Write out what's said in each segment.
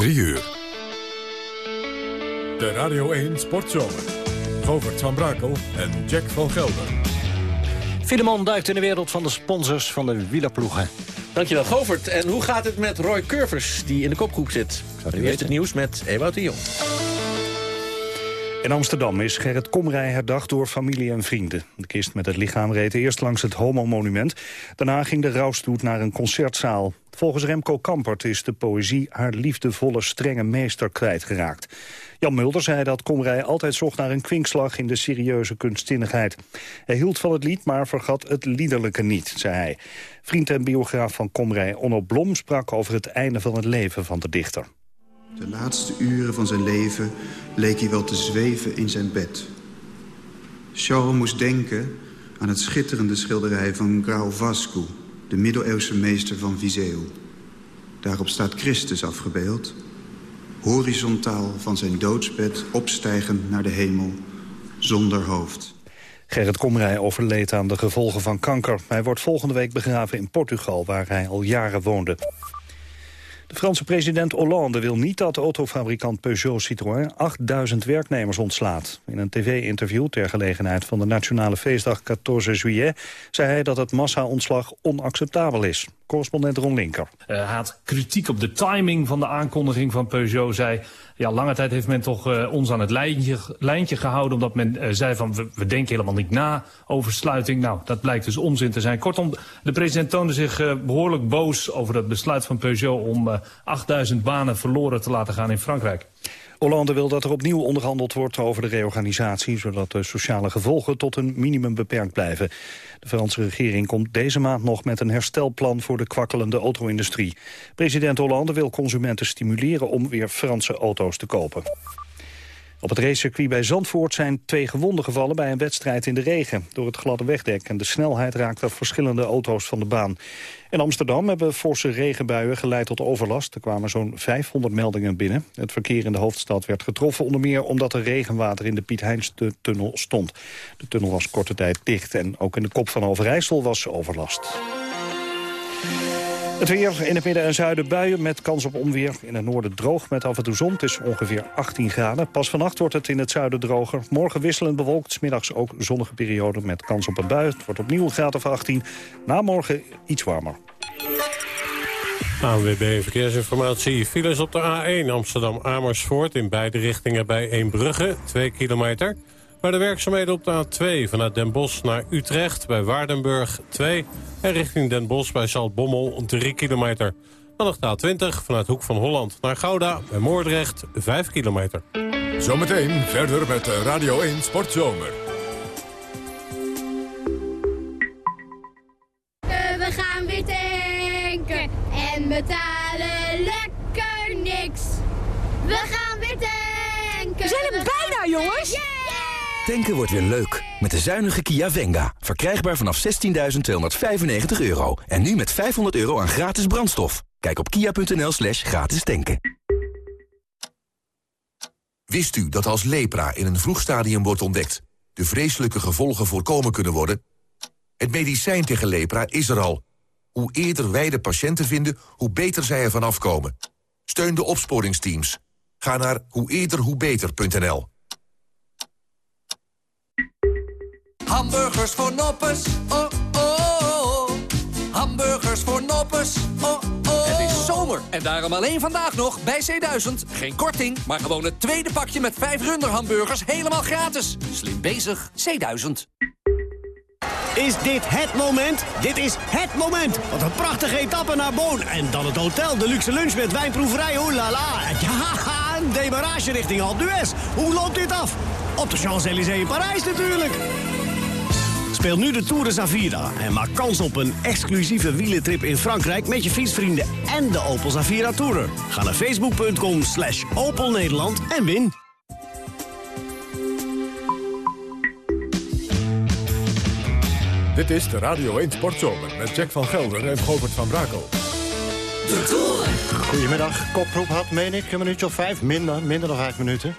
3 uur. De Radio 1 Sportzomer. Govert van Brakel en Jack van Gelder. Filemon duikt in de wereld van de sponsors van de wielerploegen. Dankjewel, Govert. En hoe gaat het met Roy Curvers, die in de kopgroep zit? Nu eerst het nieuws met Ewout de Jong. In Amsterdam is Gerrit Komrij herdacht door familie en vrienden. De kist met het lichaam reed eerst langs het Homo-monument. Daarna ging de rouwstoet naar een concertzaal. Volgens Remco Kampert is de poëzie haar liefdevolle, strenge meester kwijtgeraakt. Jan Mulder zei dat Komrij altijd zocht naar een kwinkslag in de serieuze kunstzinnigheid. Hij hield van het lied, maar vergat het liederlijke niet, zei hij. Vriend en biograaf van Komrij, Onno Blom, sprak over het einde van het leven van de dichter. De laatste uren van zijn leven leek hij wel te zweven in zijn bed. Charles moest denken aan het schitterende schilderij van Grau Vasco... de middeleeuwse meester van Viseu. Daarop staat Christus afgebeeld... horizontaal van zijn doodsbed opstijgend naar de hemel, zonder hoofd. Gerrit Komrij overleed aan de gevolgen van kanker. Hij wordt volgende week begraven in Portugal, waar hij al jaren woonde. De Franse president Hollande wil niet dat autofabrikant Peugeot Citroën 8000 werknemers ontslaat. In een tv-interview ter gelegenheid van de nationale feestdag 14 juillet zei hij dat het massa-ontslag onacceptabel is. Correspondent Ron Linker. Uh, hij had kritiek op de timing van de aankondiging van Peugeot. Zei, ja, lange tijd heeft men toch uh, ons aan het lijntje, lijntje gehouden... omdat men uh, zei van, we, we, denken helemaal niet na over sluiting. Nou, dat blijkt dus onzin te zijn. Kortom, de president toonde zich behoorlijk boos over het besluit van Peugeot... om 8000 banen verloren te laten gaan in Frankrijk. Hollande wil dat er opnieuw onderhandeld wordt over de reorganisatie... zodat de sociale gevolgen tot een minimum beperkt blijven. De Franse regering komt deze maand nog met een herstelplan... voor de kwakkelende auto-industrie. President Hollande wil consumenten stimuleren om weer Franse auto's te kopen. Op het racecircuit bij Zandvoort zijn twee gewonden gevallen bij een wedstrijd in de regen. Door het gladde wegdek en de snelheid raakten verschillende auto's van de baan. In Amsterdam hebben forse regenbuien geleid tot overlast. Er kwamen zo'n 500 meldingen binnen. Het verkeer in de hoofdstad werd getroffen onder meer omdat er regenwater in de Piet Heinz-tunnel stond. De tunnel was korte tijd dicht en ook in de kop van Overijssel was overlast. Het weer in het midden en zuiden buien met kans op onweer. In het noorden droog met af en toe zon. Het is ongeveer 18 graden. Pas vannacht wordt het in het zuiden droger. Morgen wisselend bewolkt. Smiddags ook zonnige periode met kans op een bui. Het wordt opnieuw een graad of 18. Na morgen iets warmer. ANWB Verkeersinformatie. Files op de A1 Amsterdam-Amersfoort in beide richtingen bij Eembrugge, 2 kilometer. Bij de werkzaamheden op de A2 vanuit Den Bosch naar Utrecht bij Waardenburg 2... en richting Den Bosch bij Zaltbommel 3 kilometer. Dan nog de A20 vanuit Hoek van Holland naar Gouda bij Moordrecht 5 kilometer. Zometeen verder met Radio 1 Sportzomer. We gaan weer tanken en betalen lekker niks. We gaan weer tanken. We zijn er bijna, jongens. Tanken wordt weer leuk. Met de zuinige Kia Venga. Verkrijgbaar vanaf 16.295 euro. En nu met 500 euro aan gratis brandstof. Kijk op kia.nl slash gratis tanken. Wist u dat als lepra in een vroeg stadium wordt ontdekt... de vreselijke gevolgen voorkomen kunnen worden? Het medicijn tegen lepra is er al. Hoe eerder wij de patiënten vinden, hoe beter zij ervan afkomen. Steun de opsporingsteams. Ga naar hoe. Hamburgers voor noppes, oh oh. Hamburgers voor noppes, oh oh. Het is zomer en daarom alleen vandaag nog bij C1000. Geen korting, maar gewoon het tweede pakje met 5 runderhamburgers helemaal gratis. Slim bezig, C1000. Is dit het moment? Dit is het moment! Wat een prachtige etappe naar Boon. En dan het hotel, de luxe lunch met wijnproeverij, oh la la. Ja, een demarage richting Alpe d'Huez. Hoe loopt dit af? Op de Champs-Élysées in Parijs natuurlijk. Speel nu de Tour de Zavira en maak kans op een exclusieve wielentrip in Frankrijk... met je fietsvrienden en de Opel Zavira Tourer. Ga naar facebook.com slash Opel Nederland en win. Dit is de Radio 1 Sportzomer met Jack van Gelder en Govert van Brakel. De Tour. Goedemiddag. Koproep had, meen ik, een minuutje of vijf. Minder, minder dan vijf minuten.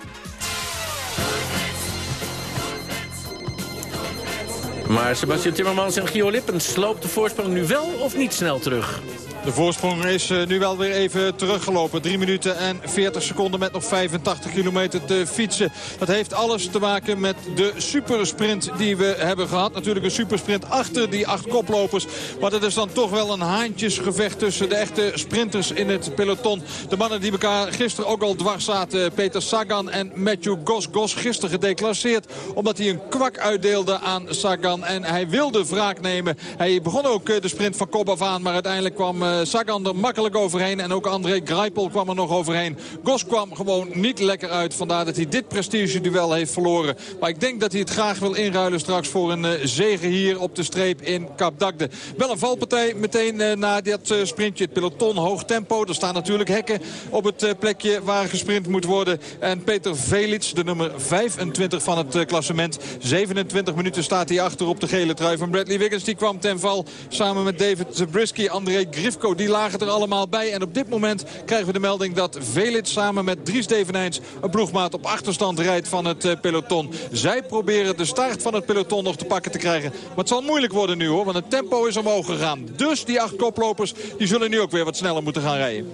Maar Sebastian Timmermans en Gio Lippens sloopt de voorsprong nu wel of niet snel terug? De voorsprong is eh, nu wel weer even teruggelopen. 3 minuten en 40 seconden met nog 85 kilometer te fietsen. Dat heeft alles te maken met de supersprint die we hebben gehad. Natuurlijk een supersprint achter die acht koplopers. Maar dat is dan toch wel een haantjesgevecht tussen de echte sprinters in het peloton. De mannen die elkaar gisteren ook al dwars zaten. Peter Sagan en Matthew Gos. Gos gisteren gedeclasseerd omdat hij een kwak uitdeelde aan Sagan. En hij wilde wraak nemen. Hij begon ook eh, de sprint van kop af aan. Maar uiteindelijk kwam eh, Sagan er makkelijk overheen. En ook André Greipel kwam er nog overheen. Gos kwam gewoon niet lekker uit. Vandaar dat hij dit prestige-duel heeft verloren. Maar ik denk dat hij het graag wil inruilen straks voor een uh, zege hier op de streep in Kaapdakde. Wel een valpartij meteen na dat sprintje. Het peloton hoog tempo. Er staan natuurlijk hekken op het plekje waar gesprint moet worden. En Peter Velits, de nummer 25 van het klassement. 27 minuten staat hij achter op de gele trui van Bradley Wiggins. Die kwam ten val samen met David Zabriskie, André Grifko. Die lagen er allemaal bij. En op dit moment krijgen we de melding dat Velits samen met Dries Devenijns... een ploegmaat op achterstand rijdt van het eh, peloton. Zij proberen de start van het peloton nog te pakken te krijgen. Maar het zal moeilijk worden nu hoor, want het tempo is omhoog gegaan. Dus die acht koplopers die zullen nu ook weer wat sneller moeten gaan rijden.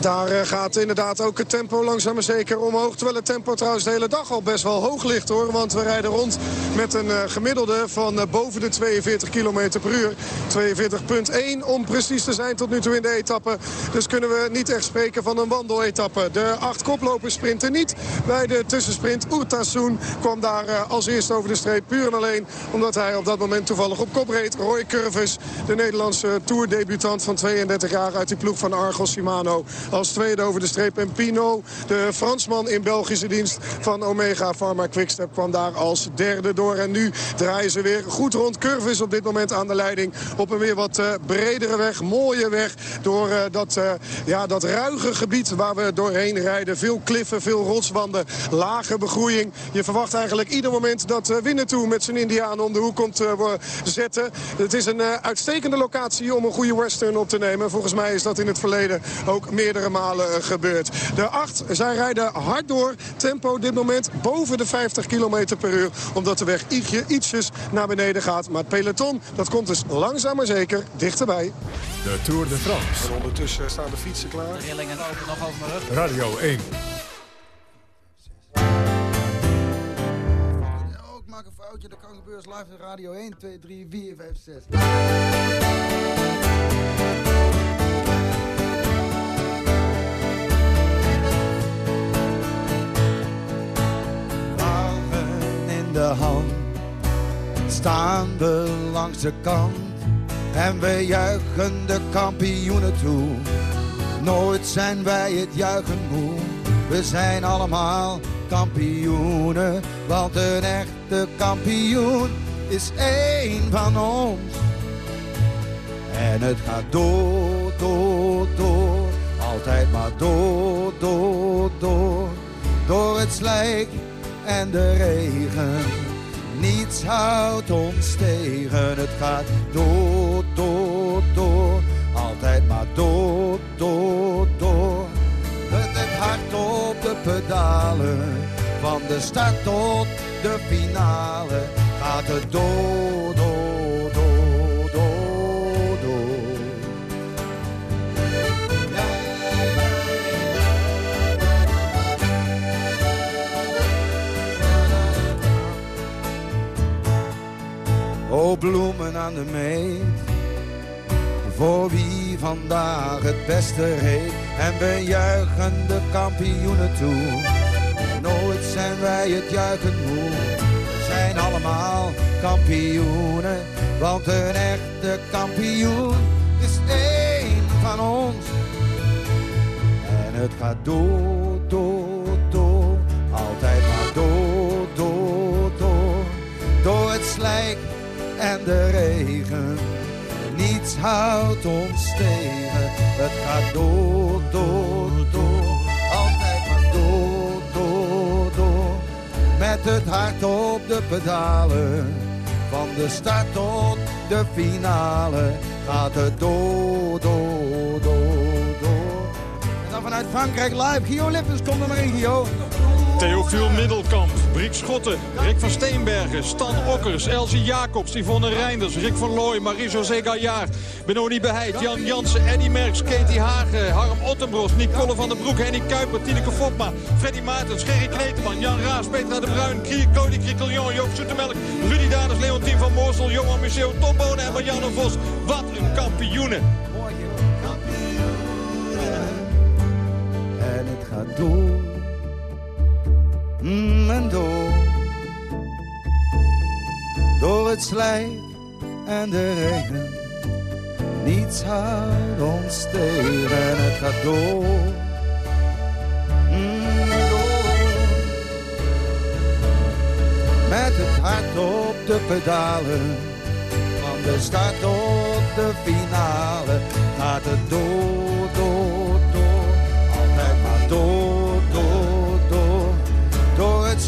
Daar eh, gaat inderdaad ook het tempo langzaam maar zeker omhoog. Terwijl het tempo trouwens de hele dag al best wel hoog ligt hoor. Want we rijden rond met een eh, gemiddelde van boven de 42 km per uur. 42,1 om precies te zijn tot nu toe in de etappe. Dus kunnen we niet echt spreken van een wandeletappe. De acht koplopers sprinten niet. Bij de tussensprint Oertasoen kwam daar eh, als eerste over de streep. Puur en alleen omdat hij op dat moment toevallig op kop reed. Roy Curvis, de Nederlandse tourdebutant van 32 jaar uit die ploeg van Argos Shimano. Als tweede over de streep. En Pino, de Fransman in Belgische dienst van Omega Pharma Quickstep, kwam daar als derde door. En nu draaien ze weer goed rond. Curvis op dit moment aan de leiding op een weer wat uh, bredere weg. Mooie weg door uh, dat, uh, ja, dat ruige gebied waar we doorheen rijden. Veel kliffen, veel rotswanden, lage begroeiing. Je verwacht eigenlijk ieder moment dat Winnen toe met zijn Indiaan om de hoek komt zetten. Het is een uitstekende locatie om een goede western op te nemen. Volgens mij is dat in het verleden ook meerdere malen gebeurd. De acht, zij rijden hard door. Tempo dit moment boven de 50 km per uur. Omdat de weg ietsje, ietsjes naar beneden gaat. Maar het peloton, dat komt dus langzaam maar zeker dichterbij. De Tour de France. En ondertussen staan de fietsen klaar. De rillingen lopen nog over mijn rug. Radio 1. ik maak een foutje, dat kan gebeuren. Live in Radio 1, 2, 3, 4, 5, 6. in de hand staan we langs de kant en we juichen de kampioenen toe. Nooit zijn wij het juichen moe, we zijn allemaal kampioenen. Want een echte kampioen is één van ons. En het gaat door, door, door, altijd maar door, door, door. Door het slijk en de regen niets houdt ons tegen. Het gaat door, door, door. Altijd maar door, door, door. Met het hart op de pedalen. Van de start tot de finale. Gaat het door, O bloemen aan de meet, voor wie vandaag het beste reed. En we juichen de kampioenen toe, nooit zijn wij het juichen moe. We zijn allemaal kampioenen, want een echte kampioen is één van ons. En het gaat door, door, door, altijd maar door, door, door. Door het slijk en de regen. Niets houdt ons tegen. Het gaat door, door, door. Altijd maar door, door, door. Met het hart op de pedalen. Van de start tot de finale. Gaat het door, door, door, door. En dan vanuit Frankrijk live. Gio Lippens, kom er maar in, Gio. Theofiel Middelkamp, Briek Schotten, Rick van Steenbergen, Stan Okkers, Elsie Jacobs, Yvonne Reinders, Rick van Looy, Marie-José Gaillard, Benoni Beheid, Jan Jansen, Eddy Merckx, Katie Hagen, Harm Ottenbros, Nicole van der Broek, Henny Kuiper, Tineke Fopma, Freddy Maartens, Gerry Kneteman, Jan Raas, Petra de Bruin, Cody Criquelion, Joop Zoetemelk, Rudy Daders, Leontien van Moorsel, Johan Museeuw, Tom Bonen en Marianne Vos. Wat een kampioenen! En het gaat door mm, en door. Door het slijk en de regen. Niets houdt ons tegen en het gaat door. Mm, door. Met het hart op de pedalen. Van de start tot de finale. Gaat het door, door, door. Altijd maar door,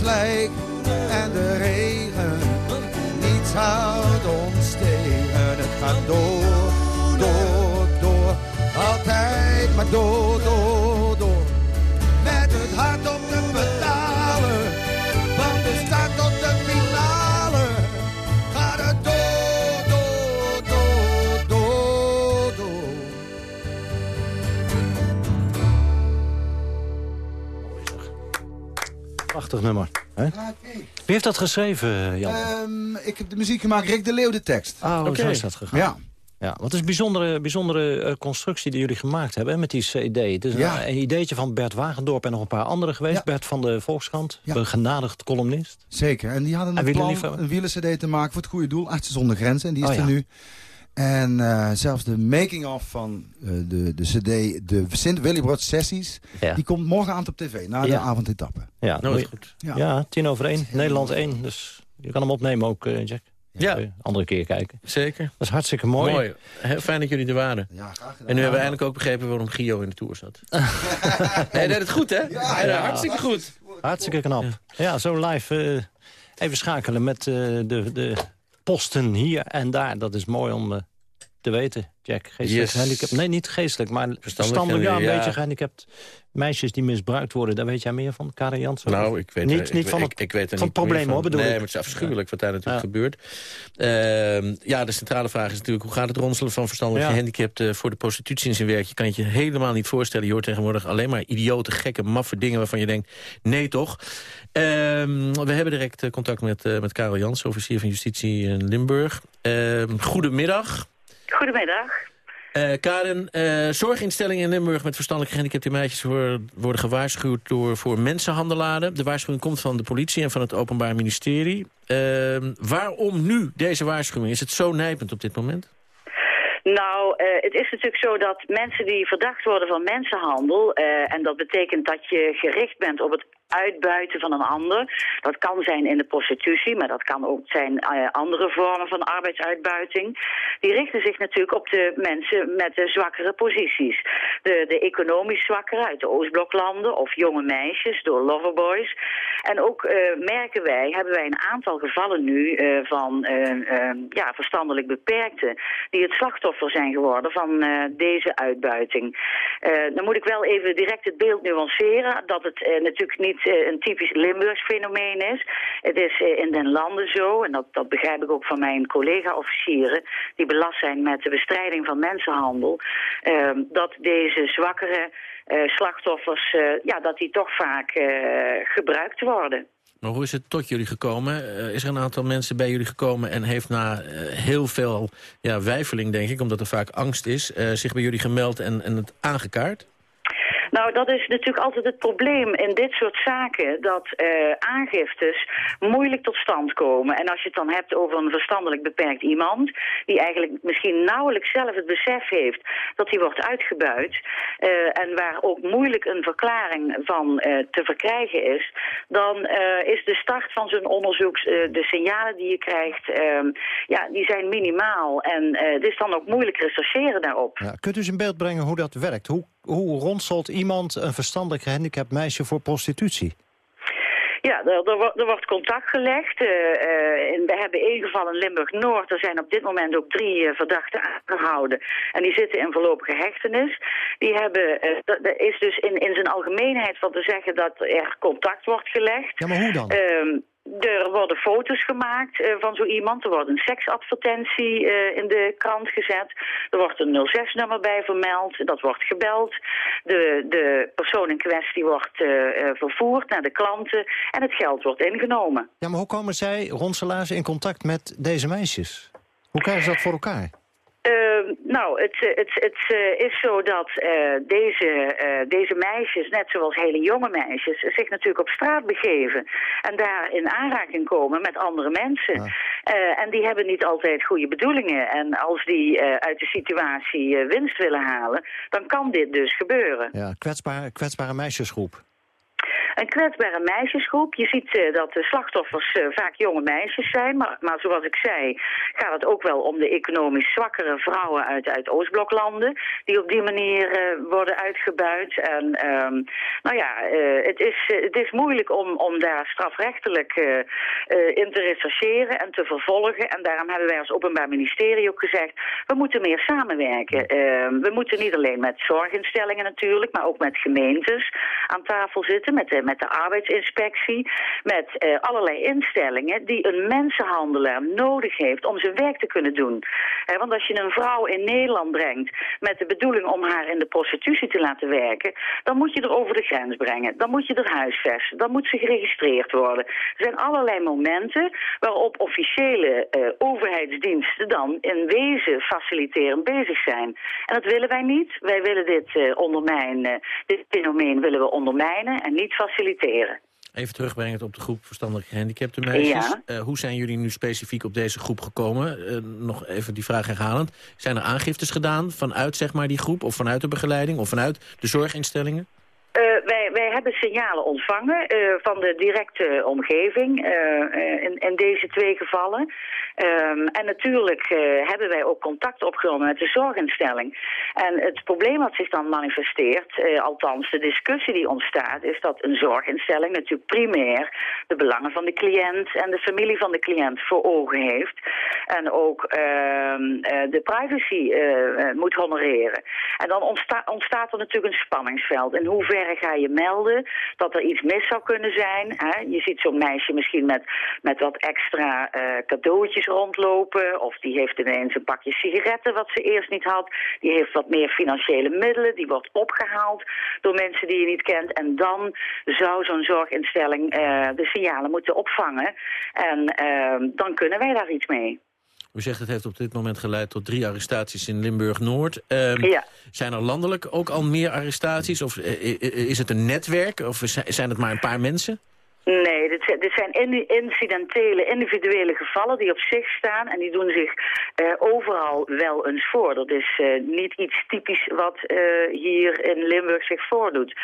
slijk en de regen. Niets houdt ons tegen. Het gaat door, door, door. Altijd maar door, door, Prachtig nummer. Hè? Wie heeft dat geschreven, Jan? Ehm, ik heb de muziek gemaakt, Rick de Leeuw de tekst. Ah, zo is dat gegaan. Ja. Ja, wat is een bijzondere, bijzondere eh, constructie die jullie gemaakt hebben hè, met die CD. Het is een, Ja. een ideetje van Bert Wagendorp en nog een paar anderen geweest. Bert van de Volkskrant, begenadigd columnist. Zeker. En die hadden En een plan wielerliefhebber? een wieler-cd te maken voor het goede doel. Artsen zonder grenzen. En die is Oh, er ja. nu. En eh, zelfs de making-of van eh, de, de cd, de Sint Willibrod sessies... Ja. die komt morgenavond op tv, na de Ja. avondetappe. Ja, Nou, moet is goed. Ja. Ja. tien over één. Nederland één. Dus je kan hem opnemen ook, eh, Jack. Ja. Andere keer kijken. Zeker. Dat is hartstikke mooi. Mooi. Heel fijn dat jullie er waren. Ja, graag gedaan. En nu hebben we eindelijk ook begrepen waarom Gio in de Tour zat. Hij deed het goed, hè? Het hartstikke goed. Hartstikke knap. Ja, zo live. eh, even schakelen met eh, de, de posten hier en daar. Dat is mooi om eh, te weten, Jack. Geestelijk Yes. gehandicapt. Nee, niet geestelijk, maar verstandelijk. Ja, een ja. beetje gehandicapt. Meisjes die misbruikt worden, daar weet jij meer van, Karin Jansen? Nou, ik weet, niet, er- ik, niet van ik, het, ik weet er van niet van. hoor, bedoel nee, ik. maar het is afschuwelijk wat daar natuurlijk Ja. gebeurt. Ehm, ja, de centrale vraag is natuurlijk... hoe gaat het ronselen van verstandelijk Ja. gehandicapten... voor de prostitutie in zijn werk? Je kan het je helemaal niet voorstellen. Je hoort tegenwoordig alleen maar idiote, gekke, maffe dingen... waarvan je denkt, nee toch? Ehm, we hebben direct eh, contact met, eh, met Karel Jans... officier van justitie in Limburg. Ehm, goedemiddag. Goedemiddag. Eh Karen, eh, zorginstellingen in Limburg met verstandelijk gehandicapte meisjes worden, gewaarschuwd door, voor mensenhandelaren. De waarschuwing komt van de politie en van het Openbaar Ministerie. Ehm, waarom nu deze waarschuwing? Is het zo nijpend op dit moment? Nou, eh, het is natuurlijk zo dat mensen die verdacht worden van mensenhandel... en dat betekent dat je gericht bent op het uitbuiten van een ander. Dat kan zijn in de prostitutie, maar dat kan ook zijn eh, andere vormen van arbeidsuitbuiting. Die richten zich natuurlijk op de mensen met de zwakkere posities. De, de economisch zwakkere uit de Oostbloklanden of jonge meisjes door loverboys. En ook eh, merken wij, hebben wij een aantal gevallen nu eh, van ja, verstandelijk beperkten... die het slachtoffer zijn geworden van deze uitbuiting. Dan moet ik wel even direct het beeld nuanceren... dat het natuurlijk niet eh, een typisch Limburgs fenomeen is. Het is eh, in den landen zo, en dat, dat begrijp ik ook van mijn collega-officieren... die belast zijn met de bestrijding van mensenhandel... eh, dat deze zwakkere eh, slachtoffers, ja, dat die toch vaak gebruikt worden. Maar hoe is het tot jullie gekomen? Is er een aantal mensen bij jullie gekomen en heeft na heel veel ja, wijfeling, denk ik... omdat er vaak angst is, zich bij jullie gemeld en, en het aangekaart? Nou, dat is natuurlijk altijd het probleem in dit soort zaken... dat eh, aangiftes moeilijk tot stand komen. En als je het dan hebt over een verstandelijk beperkt iemand... die eigenlijk misschien nauwelijks zelf het besef heeft dat hij wordt uitgebuit... eh, en waar ook moeilijk een verklaring van eh, te verkrijgen is... dan is de start van zo'n onderzoek, de signalen die je krijgt... ehm, ja, die zijn minimaal. En het is dan ook moeilijk rechercheren daarop. Ja, kunt u eens in beeld brengen hoe dat werkt? Hoe, hoe ronselt iemand een verstandelijk gehandicapt meisje voor prostitutie? Ja, er, er, wordt- er wordt contact gelegd. Eh, eh, en we hebben één geval in Limburg-Noord. Er zijn op dit moment ook drie eh, verdachten aangehouden. En die zitten in voorlopige hechtenis. Die hebben, dat, dat is dus in, in zijn algemeenheid van te zeggen dat er contact wordt gelegd. Ja, maar hoe dan? Er worden foto's gemaakt eh, van zo iemand. Er wordt een seksadvertentie eh, in de krant gezet. Er wordt een 06-nummer bij vermeld. Dat wordt gebeld. De, de persoon in kwestie wordt eh, vervoerd naar de klanten. En het geld wordt ingenomen. Ja, maar hoe komen zij, ronselaars, in contact met deze meisjes? Hoe krijgen ze dat voor elkaar? Ehm, nou, het, eh, het, het eh, is zo dat eh, deze, deze meisjes, net zoals hele jonge meisjes, zich natuurlijk op straat begeven. En daar in aanraking komen met andere mensen. En die hebben niet altijd goede bedoelingen. En als die uit de situatie winst willen halen, dan kan dit dus gebeuren. Ja, kwetsbare, kwetsbare meisjesgroep. Een kwetsbare meisjesgroep. Je ziet eh, dat de slachtoffers eh, vaak jonge meisjes zijn. Maar, maar zoals ik zei, gaat het ook wel om de economisch zwakkere vrouwen uit, uit Oostbloklanden. Die op die manier eh, worden uitgebuit. En ehm, nou ja, het, is, het is moeilijk om, om daar strafrechtelijk in te rechercheren en te vervolgen. En daarom hebben wij als Openbaar Ministerie ook gezegd, we moeten meer samenwerken. Ehm, we moeten niet alleen met zorginstellingen natuurlijk, maar ook met gemeentes aan tafel zitten, met de, met de arbeidsinspectie, met eh, allerlei instellingen die een mensenhandelaar nodig heeft om zijn werk te kunnen doen. Want als je een vrouw in Nederland brengt met de bedoeling om haar in de prostitutie te laten werken, dan moet je er over de grens brengen. Dan moet je er huisvesten. Dan moet ze geregistreerd worden. Er zijn allerlei momenten waarop officiële eh, overheidsdiensten dan in wezen faciliterend bezig zijn. En dat willen wij niet. Wij willen dit eh, ondermijnen. Dit fenomeen willen we ondermijnen en niet faciliteren. Even terugbrengen op de groep verstandelijk gehandicapte meisjes. Ja. Eh, hoe zijn jullie nu specifiek op deze groep gekomen? Eh, nog even die vraag herhalend. Zijn er aangiftes gedaan vanuit zeg maar, die groep... of vanuit de begeleiding of vanuit de zorginstellingen? Eh, wij hebben signalen ontvangen eh, van de directe omgeving eh, eh, in, deze twee gevallen. Ehm, en natuurlijk hebben wij ook contact opgenomen met de zorginstelling. En het probleem wat zich dan manifesteert, althans de discussie die ontstaat, is dat een zorginstelling natuurlijk primair de belangen van de cliënt en de familie van de cliënt voor ogen heeft. En ook ehm, eh, de privacy moet honoreren. En dan ontsta- ontstaat er natuurlijk een spanningsveld. In hoeverre ga je melden dat er iets mis zou kunnen zijn? Hè? Je ziet zo'n meisje misschien met, met wat extra eh, cadeautjes rondlopen. Of die heeft ineens een pakje sigaretten wat ze eerst niet had. Die heeft wat meer financiële middelen. Die wordt opgehaald door mensen die je niet kent. En dan zou zo'n zorginstelling eh, de signalen moeten opvangen. En eh, dan kunnen wij daar iets mee. U zegt het heeft op dit moment geleid tot drie arrestaties in Limburg-Noord. Ehm, Ja. Zijn er landelijk ook al meer arrestaties? Of eh, i- i- is het een netwerk? Of zi- zijn het maar een paar mensen? Nee, dit zijn, dit zijn in- incidentele, individuele gevallen die op zich staan. En die doen zich eh, overal wel eens voor. Dat is eh, niet iets typisch wat eh, hier in Limburg zich voordoet.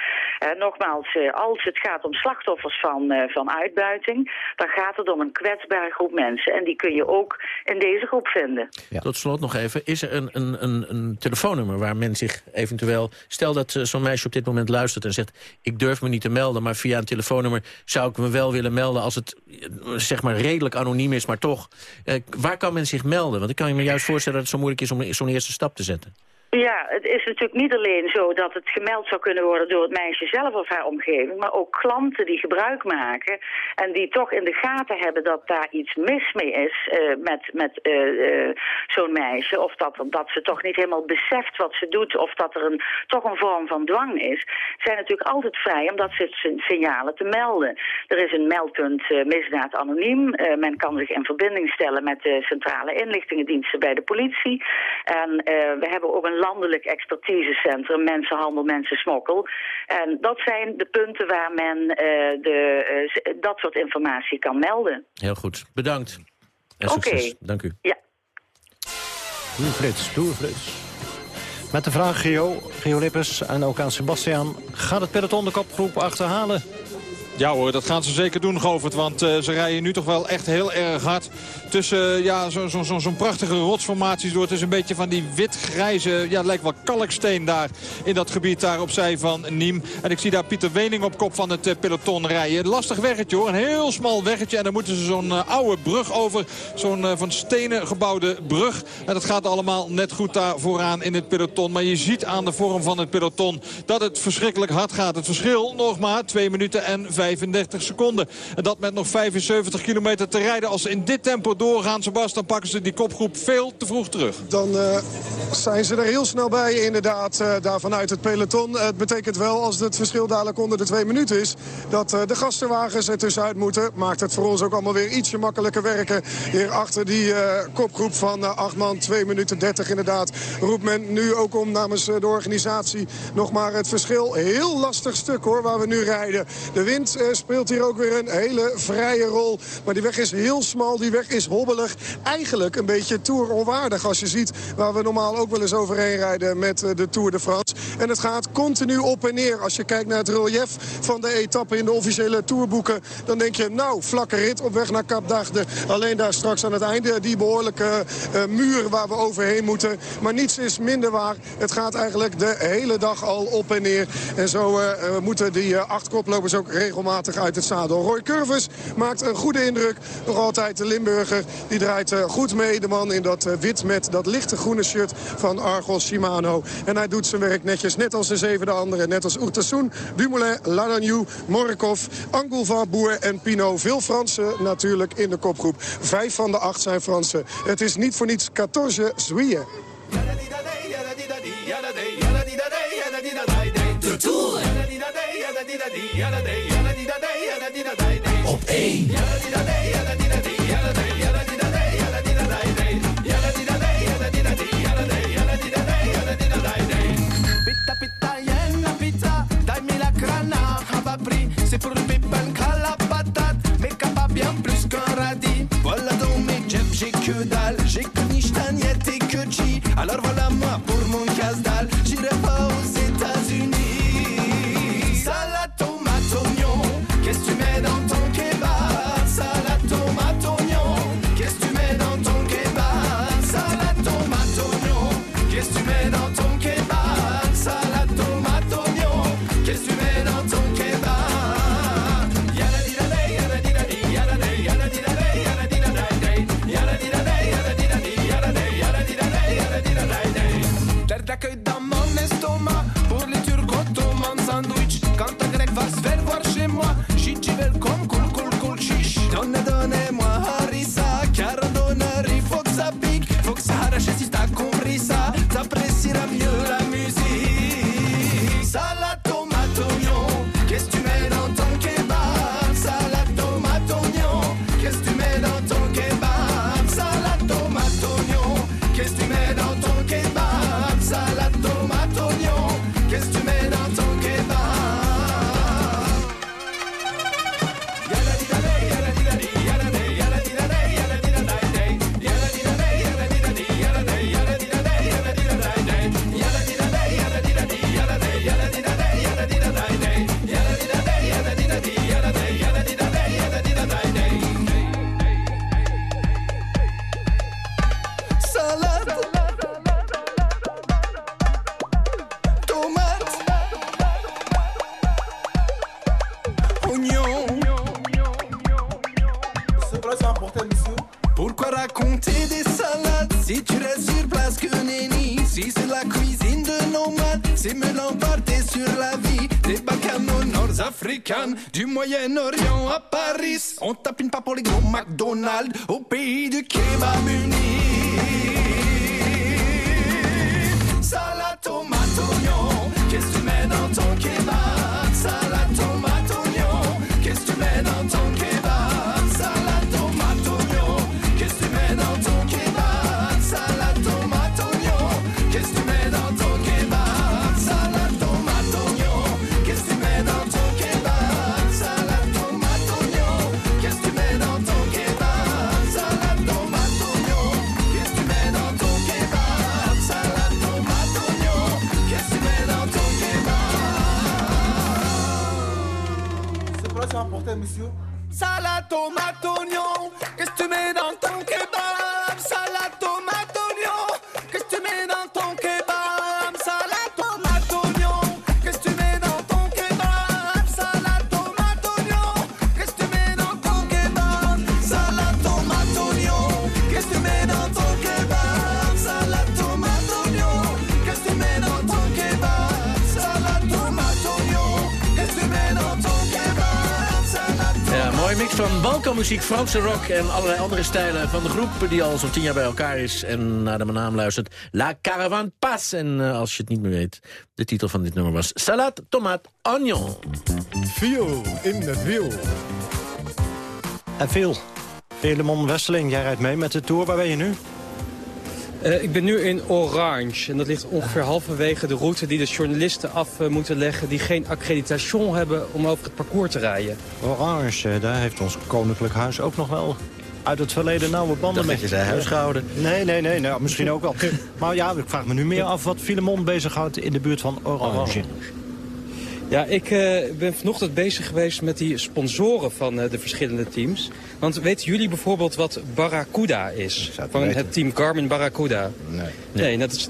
Nogmaals, eh, als het gaat om slachtoffers van, eh, van uitbuiting... dan gaat het om een kwetsbare groep mensen. En die kun je ook in deze groep vinden. Tot slot nog even, is er een, een, een, een telefoonnummer waar men zich eventueel... Stel dat zo'n meisje op dit moment luistert en zegt... ik durf me niet te melden, maar via een telefoonnummer zou ik me wel willen melden... als het zeg maar redelijk anoniem is, maar toch. Eh, waar kan men zich melden? Want ik kan me juist voorstellen dat het zo moeilijk is om zo'n eerste stap te zetten. Ja, het is natuurlijk niet alleen zo dat het gemeld zou kunnen worden door het meisje zelf of haar omgeving, maar ook klanten die gebruik maken en die toch in de gaten hebben dat daar iets mis mee is eh, met, met eh, eh, zo'n meisje. Of dat, dat ze toch niet helemaal beseft wat ze doet of dat er een, toch een vorm van dwang is. Zijn natuurlijk altijd vrij om dat soort signalen te melden. Er is een meldpunt misdaad anoniem. Men kan zich in verbinding stellen met de centrale inlichtingendiensten bij de politie. En we hebben ook een landelijk expertisecentrum, mensenhandel, mensensmokkel. En dat zijn de punten waar men eh, de, eh, dat soort informatie kan melden. Heel goed, bedankt. En Oké. succes. Dank u. Ja. Doe Frits, doe Frits. Met de vraag, Gio, Gio Lippers en ook aan Sebastian... gaat het peloton de kopgroep achterhalen? Ja hoor, dat gaan ze zeker doen, Govert. Want uh, ze rijden nu toch wel echt heel erg hard. Tussen ja, zo'n zo, zo, prachtige rotsformaties door. Het is een beetje van die wit-grijze, ja, het lijkt wel kalksteen daar in dat gebied daar opzij van Niem. En ik zie daar Pieter Wening op kop van het uh, peloton rijden. Lastig weggetje hoor, een heel smal weggetje. En dan moeten ze zo'n uh, oude brug over. Zo'n van stenen gebouwde brug. En dat gaat allemaal net goed daar vooraan in het peloton. Maar je ziet aan de vorm van het peloton dat het verschrikkelijk hard gaat. Het verschil nog maar 2 minuten en 5 35 seconden. En dat met nog 75 kilometer te rijden. Als in dit tempo doorgaan, Sebas, dan pakken ze die kopgroep veel te vroeg terug. Dan uh, zijn ze er heel snel bij, inderdaad, uh, daar vanuit het peloton. Het betekent wel, als het verschil dadelijk onder de twee minuten is... dat de gastenwagens er tussenuit moeten. Maakt het voor ons ook allemaal weer ietsje makkelijker werken. Hier achter die kopgroep van 8 man, 2 minuten 30 inderdaad... roept men nu ook om namens de organisatie nog maar het verschil. Heel lastig stuk hoor, waar we nu rijden. De wind speelt hier ook weer een hele vrije rol. Maar die weg is heel smal, die weg is hobbelig. Eigenlijk een beetje Tour-onwaardig als je ziet waar we normaal ook wel eens overheen rijden met uh, de Tour de France. En het gaat continu op en neer. Als je kijkt naar het relief van de etappe in de officiële Tourboeken... dan denk je, nou, vlakke rit op weg naar Cap d'Agde. Alleen daar straks aan het einde die behoorlijke uh, muur waar we overheen moeten. Maar niets is minder waar. Het gaat eigenlijk de hele dag al op en neer. En zo moeten die acht koplopers ook regelmatig uit het zadel. Roy Curvers maakt een goede indruk. Nog altijd de Limburger. Die draait eh, goed mee. De man in dat eh, wit met dat lichte groene shirt van Argos Shimano. En hij doet zijn werk netjes. Net als de zevende anderen. Net als Ourtassoen, Dumoulin, Ladagnou, Morikov, Angulva, Boer en Pino. Veel Fransen natuurlijk in de kopgroep. Vijf van de acht zijn Fransen. Het is niet voor niets 14 juillet. De Tour. Op één. C'est pour le pépin qu'à la patate, mais capable bien plus qu'un radis. Voilà donc mes jobs, j'ai que dalle, j'ai que nichtaniette et que G. Alors voilà moi balkanmuziek, Franse rock en allerlei andere stijlen van de groep die al zo'n tien jaar bij elkaar is en naar de naam luistert. La Caravan Pas. En eh, als je het niet meer weet, de titel van dit nummer was Salade, Tomaat, Oignon. Viel in het wiel. En veel. Velemon Wesseling, jij rijdt mee met de Tour. Waar ben je nu? Eh, ik ben nu in Orange en dat ligt ongeveer halverwege de route die de journalisten af eh, moeten leggen die geen accreditation hebben om over het parcours te rijden. Orange, eh, daar heeft ons koninklijk huis ook nog wel uit het verleden nauwe banden Dat mee. je zei huisgehouden. Nee, nee, nee, nou, misschien ook wel. maar ja, ik vraag me nu meer af wat Filemon bezighoudt in de buurt van Orange. Ja, ik eh, ben vanochtend bezig geweest met die sponsoren van eh, de verschillende teams. Want weten jullie bijvoorbeeld wat Barracuda is? Van weten. het team Garmin Barracuda? Nee. Nee, dat is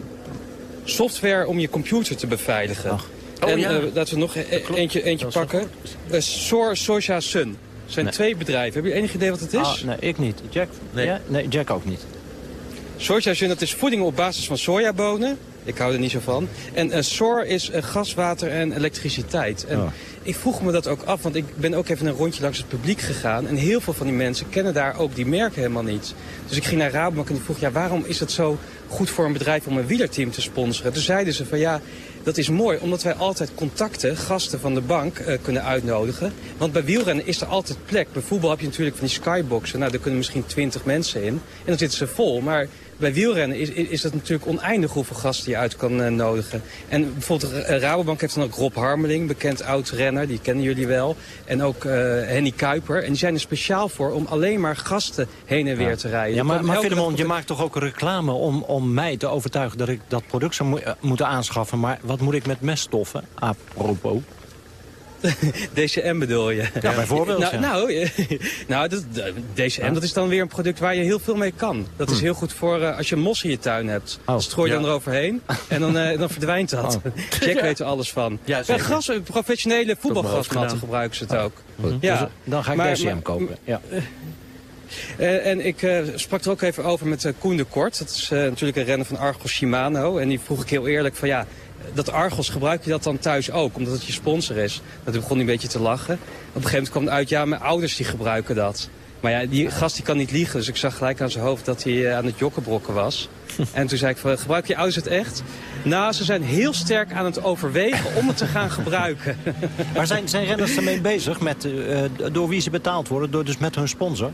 software om je computer te beveiligen. Oh, en ja. eh, laten we nog e- eentje, eentje pakken. Uh, Sor, Soja, Sun. Het zijn Nee. twee bedrijven. Heb je enig idee wat het is? Ah, nee, ik niet. Jack? Nee. Ja? nee, Jack ook niet. Soja dat is voeding op basis van sojabonen. Ik hou er niet zo van. En SOR is eh, gas, water en elektriciteit. En Oh. ik vroeg me dat ook af, want ik ben ook even een rondje langs het publiek gegaan. En heel veel van die mensen kennen daar ook die merken helemaal niet. Dus ik ging naar Rabobank en ik vroeg, ja, waarom is het zo goed voor een bedrijf om een wielerteam te sponsoren? Toen zeiden ze van, ja, dat is mooi, omdat wij altijd contacten, gasten van de bank, eh, kunnen uitnodigen. Want bij wielrennen is er altijd plek. Bij voetbal heb je natuurlijk van die skyboxen. Nou, daar kunnen misschien 20 mensen in. En dan zitten ze vol. Maar bij wielrennen is, is, het natuurlijk oneindig hoeveel gasten je uit kan eh, nodigen. En bijvoorbeeld eh, Rabobank heeft dan ook Rob Harmeling, bekend oud-renner. Die kennen jullie wel. En ook eh, Henny Kuiper. En die zijn er speciaal voor om alleen maar gasten heen en weer te rijden. Ja, maar, maar Filemon, je maakt toch ook reclame om, om mij te overtuigen dat ik dat product zou mo- moeten aanschaffen. Maar wat moet ik met meststoffen? Apropos. DCM bedoel je? Ja, bijvoorbeeld, Nou, ja. nou, eh, nou dat, dat- DCM dat is dan weer een product waar je heel veel mee kan. Dat is Hm. heel goed voor eh, als je mos in je tuin hebt. Oh, Strooi je dan eroverheen en dan, eh, dan verdwijnt dat. Oh. Jack weet er alles van. Ja, Bij zeker. gras, eh, professionele ook voetbalgrasmatten gebruiken ze het ook. Goed. Ja, Dus dan ga ik maar- DCM maar- kopen. Ja. Eh, en ik eh, sprak er ook even over met eh, Koen de Kort. Dat is eh, natuurlijk een renner van Argos Shimano. En die vroeg ik heel eerlijk van ja, dat Argos gebruik je dat dan thuis ook? Omdat het je sponsor is. Dat begon hij een beetje te lachen. Op een gegeven moment kwam het uit, ja, mijn ouders die gebruiken dat. Maar ja, die gast die kan niet liegen. Dus ik zag gelijk aan zijn hoofd dat hij eh, aan het jokkenbrokken was. en toen zei ik van, gebruik je ouders het echt? Nou, ze zijn heel sterk aan het overwegen om het te gaan gebruiken. Maar zijn, zijn renners ermee bezig met eh, eh, door wie ze betaald worden? Door dus met hun sponsor?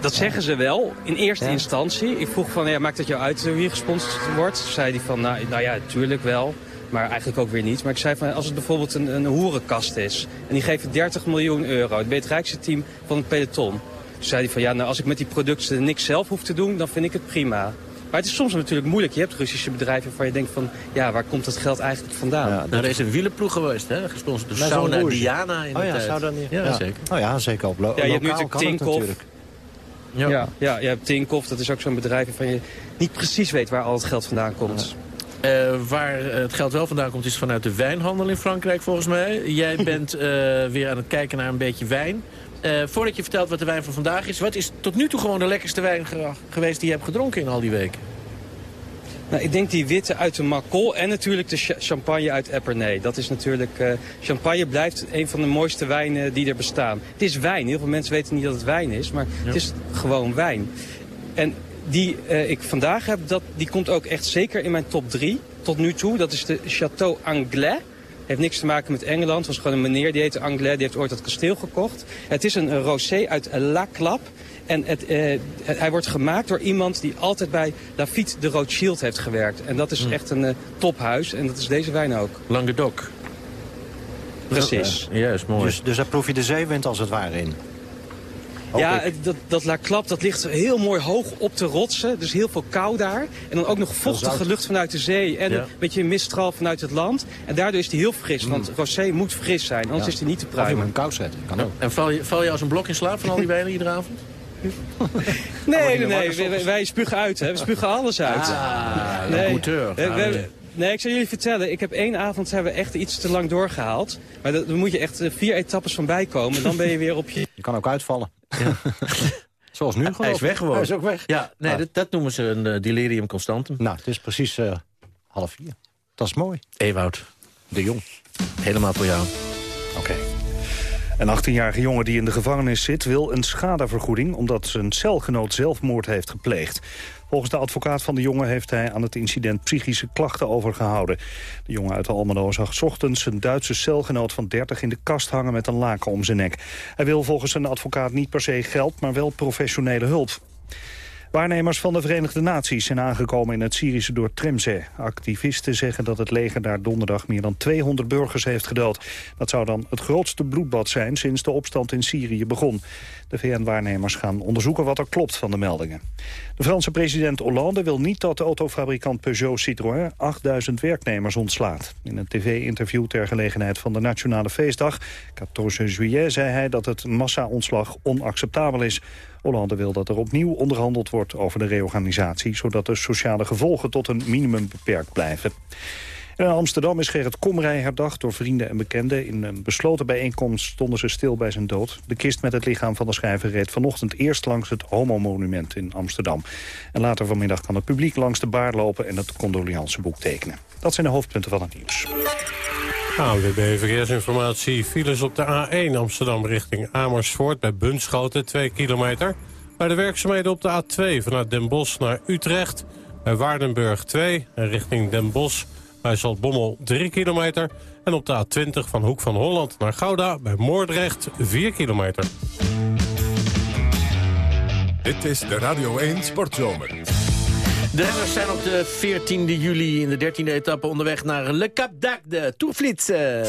Dat zeggen ze wel, in eerste Ja. instantie. Ik vroeg van, ja, maakt het jou uit wie gesponsord wordt? Toen zei hij van, nou, nou ja, tuurlijk wel. Maar eigenlijk ook weer niet. Maar ik zei van, als het bijvoorbeeld een, een hoerenkast is... en die geven 30 miljoen euro, het rijkste team van het peloton. Toen zei hij van, ja, nou, als ik met die producten niks zelf hoef te doen... dan vind ik het prima. Maar het is soms natuurlijk moeilijk. Je hebt Russische bedrijven waarvan je denkt van... ja, waar komt dat geld eigenlijk vandaan? Ja, Nou, er is een wielerploeg geweest, hè? Gesponsord door Sauna. Diana in Oh ja, tijd. zou dat niet? Ja, zeker. Oh ja, zeker op lo Ja, je hebt nu natuurlijk kan het Tinkoff. Ja. Ja, je hebt Tinkoff, dat is ook zo'n bedrijf waarvan je niet precies weet waar al het geld vandaan komt. Eh, waar eh, het geld wel vandaan komt is vanuit de wijnhandel in Frankrijk volgens mij. Jij bent eh, weer aan het kijken naar een beetje wijn. Voordat je vertelt wat de wijn van vandaag is... wat is tot nu toe gewoon de lekkerste wijn ge- geweest die je hebt gedronken in al die weken? Nou, ik denk die witte uit de Macol en natuurlijk de cha- champagne uit Epernay. Dat is natuurlijk... eh, champagne blijft een van de mooiste wijnen die er bestaan. Het is wijn. Heel veel mensen weten niet dat het wijn is, maar het is gewoon wijn. En die eh, ik vandaag heb, dat, die komt ook echt zeker in mijn top 3 tot nu toe. Dat is de Château Anglais. Heeft niks te maken met Engeland. Het was gewoon een meneer die heette Anglais. Die heeft ooit dat kasteel gekocht. Het is een, rosé uit La Clap. En het, eh, hij wordt gemaakt door iemand die altijd bij Lafitte de Rothschild heeft gewerkt. En dat is echt een eh, tophuis. En dat is deze wijn ook. Languedoc. Precies. Juist, mooi. Dus, dus daar proef je de zeewind als het ware in. Ja, dat, dat La Klap dat ligt heel mooi hoog op de rotsen. Dus heel veel kou daar. En dan ook nog vochtige lucht vanuit de zee. En Ja. een beetje mistral vanuit het land. En daardoor is die heel fris. Mm. Want rosé moet fris zijn, anders Ja. is die niet te Of je moet pruimen. hem koud zetten. Kan ook. En val je, val je als een blok in slaap van al die wijnen iedere avond? Nee, nee, nee. Wij, spugen uit, hè. We spugen alles uit. Ah, nee. goedeur. We- we- nee, ik zal jullie vertellen. Ik heb één avond hebben we echt iets te lang doorgehaald. Maar dat- dan moet je echt eh, vier etappes van bijkomen. En dan ben je weer op je... Je kan ook uitvallen. Zoals nu Hij gewoon. is weg gewoon. Hij is ook weg. Ja, nee, Ah. dat, dat noemen ze een eh, delirium constantum. Nou, het is precies eh, half vier. Dat is mooi. Ewout, De Jong. helemaal voor jou. Oké. Een 18-jarige jongen die in de gevangenis zit... wil een schadevergoeding omdat zijn celgenoot zelfmoord heeft gepleegd. Volgens de advocaat van de jongen heeft hij aan het incident psychische klachten overgehouden. De jongen uit Almelo zag ochtends een Duitse celgenoot van 30 in de kast hangen met een laken om zijn nek. Hij wil volgens zijn advocaat niet per se geld, maar wel professionele hulp. Waarnemers van de Verenigde Naties zijn aangekomen in het Syrische dorp Tremze. Activisten zeggen dat het leger daar donderdag meer dan 200 burgers heeft gedood. Dat zou dan het grootste bloedbad zijn sinds de opstand in Syrië begon. De VN-waarnemers gaan onderzoeken wat er klopt van de meldingen. De Franse president Hollande wil niet dat de autofabrikant Peugeot Citroën 8000 werknemers ontslaat. In een tv-interview ter gelegenheid van de Nationale Feestdag, 14 juillet, zei hij dat het massa-ontslag onacceptabel is. Hollande wil dat er opnieuw onderhandeld wordt over de reorganisatie... zodat de sociale gevolgen tot een minimum beperkt blijven. En in Amsterdam is Gerrit Komrij herdacht door vrienden en bekenden. In een besloten bijeenkomst stonden ze stil bij zijn dood. De kist met het lichaam van de schrijver reed vanochtend eerst langs het Homo-monument in Amsterdam. En later vanmiddag kan het publiek langs de baar lopen en het condoleanceboek tekenen. Dat zijn de hoofdpunten van het nieuws. ANWB Verkeersinformatie. Files op de A1 Amsterdam richting Amersfoort bij Bunschoten 2 kilometer. Bij de werkzaamheden op de A2 vanuit Den Bosch naar Utrecht. Bij Waardenburg 2 en richting Den Bosch bij Zaltbommel 3 kilometer. En op de A20 van Hoek van Holland naar Gouda bij Moordrecht 4 kilometer. Dit is de Radio 1 Sportzomer. De renners zijn op de 14e juli in de 13e etappe onderweg naar Le Cap d'Agde. Tourflitsen.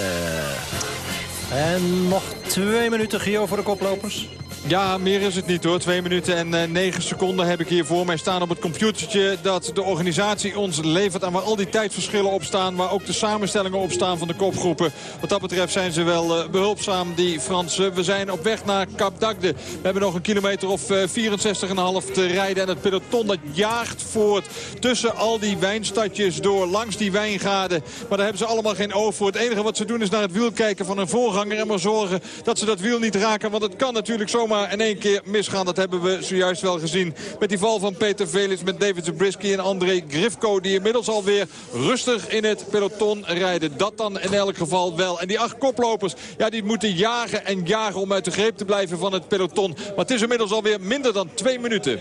En nog twee minuten, Gio, voor de koplopers. Ja, meer is het niet hoor. Twee minuten en eh, negen seconden heb ik hier voor mij staan op het computertje... dat de organisatie ons levert en waar al die tijdverschillen op staan... waar ook de samenstellingen op staan van de kopgroepen. Wat dat betreft zijn ze wel eh, behulpzaam, die Fransen. We zijn op weg naar Cap d'Agde. We hebben nog een kilometer of eh, 64,5 te rijden. En het peloton dat jaagt voort tussen al die wijnstadjes door... langs die wijngaarden. Maar daar hebben ze allemaal geen oog voor. Het enige wat ze doen is naar het wiel kijken van hun voorganger... en maar zorgen dat ze dat wiel niet raken. Want het kan natuurlijk zomaar in één keer misgaan. Dat hebben we zojuist wel gezien. Met die val van Peter Velits, met David Zabriskie en André Grifko... die inmiddels alweer rustig in het peloton rijden. Dat dan in elk geval wel. En die acht koplopers, ja, die moeten jagen en jagen... om uit de greep te blijven van het peloton. Maar het is inmiddels alweer minder dan twee minuten.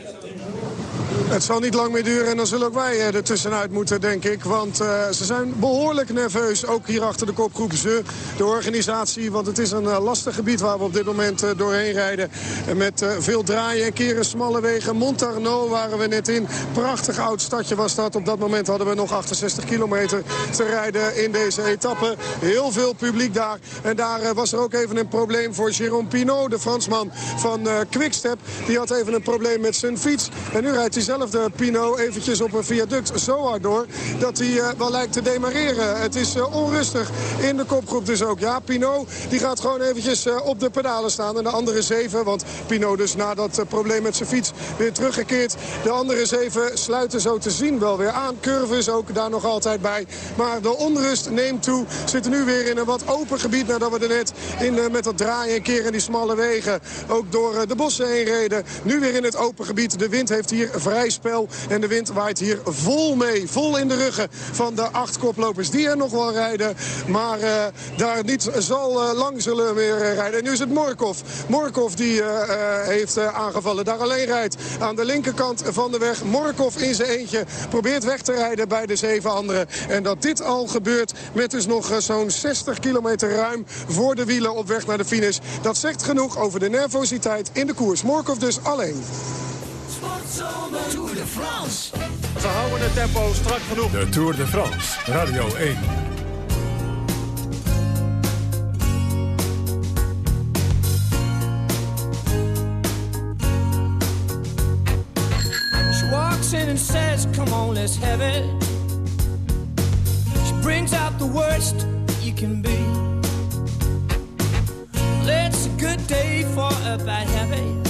Het zal niet lang meer duren en dan zullen ook wij eh, er tussenuit moeten, denk ik. Want eh, ze zijn behoorlijk nerveus, ook hier achter de kopgroep. Ze, de organisatie, want het is een eh, lastig gebied waar we op dit moment doorheen rijden. En met veel draaien en keren, smalle wegen. Montarno waren we net in. Prachtig oud stadje was dat. Op dat moment hadden we nog 68 kilometer te rijden in deze etappe. Heel veel publiek daar. En daar was er ook even een probleem voor Jérôme Pinot, de Fransman van Quickstep. Die had even een probleem met zijn fiets. En nu rijdt hij zelf Pino eventjes op een viaduct zo hard door dat hij uh, wel lijkt te demareren. Het is uh, onrustig in de kopgroep dus ook. Ja, Pino die gaat gewoon eventjes uh, op de pedalen staan. En de andere zeven, want Pino dus na dat probleem met zijn fiets weer teruggekeerd. De andere zeven sluiten zo te zien wel weer aan. Curve is ook daar nog altijd bij. Maar de onrust neemt toe. Zitten nu weer in een wat open gebied nadat we er net in, met dat draaien en keren die smalle wegen ook door de bossen heen reden. Nu weer in het open gebied. De wind heeft hier vrij spel. En de wind waait hier vol mee. Vol in de ruggen van de acht koplopers die er nog wel rijden. Maar uh, daar niet zal uh, lang zullen weer uh, rijden. En nu is het Morkov. Morkov die heeft aangevallen. Daar alleen rijdt aan de linkerkant van de weg. Morkov in zijn eentje probeert weg te rijden bij de zeven anderen. En dat dit al gebeurt met dus nog zo'n 60 kilometer ruim voor de wielen op weg naar de finish. Dat zegt genoeg over de nervositeit in de koers. Morkov dus alleen. Sportzomer Tour de France. We houden het tempo strak genoeg. De Tour de France, Radio 1. She walks in and says, come on, let's have it. She brings out the worst you can be. Well, it's a good day for a bad habit.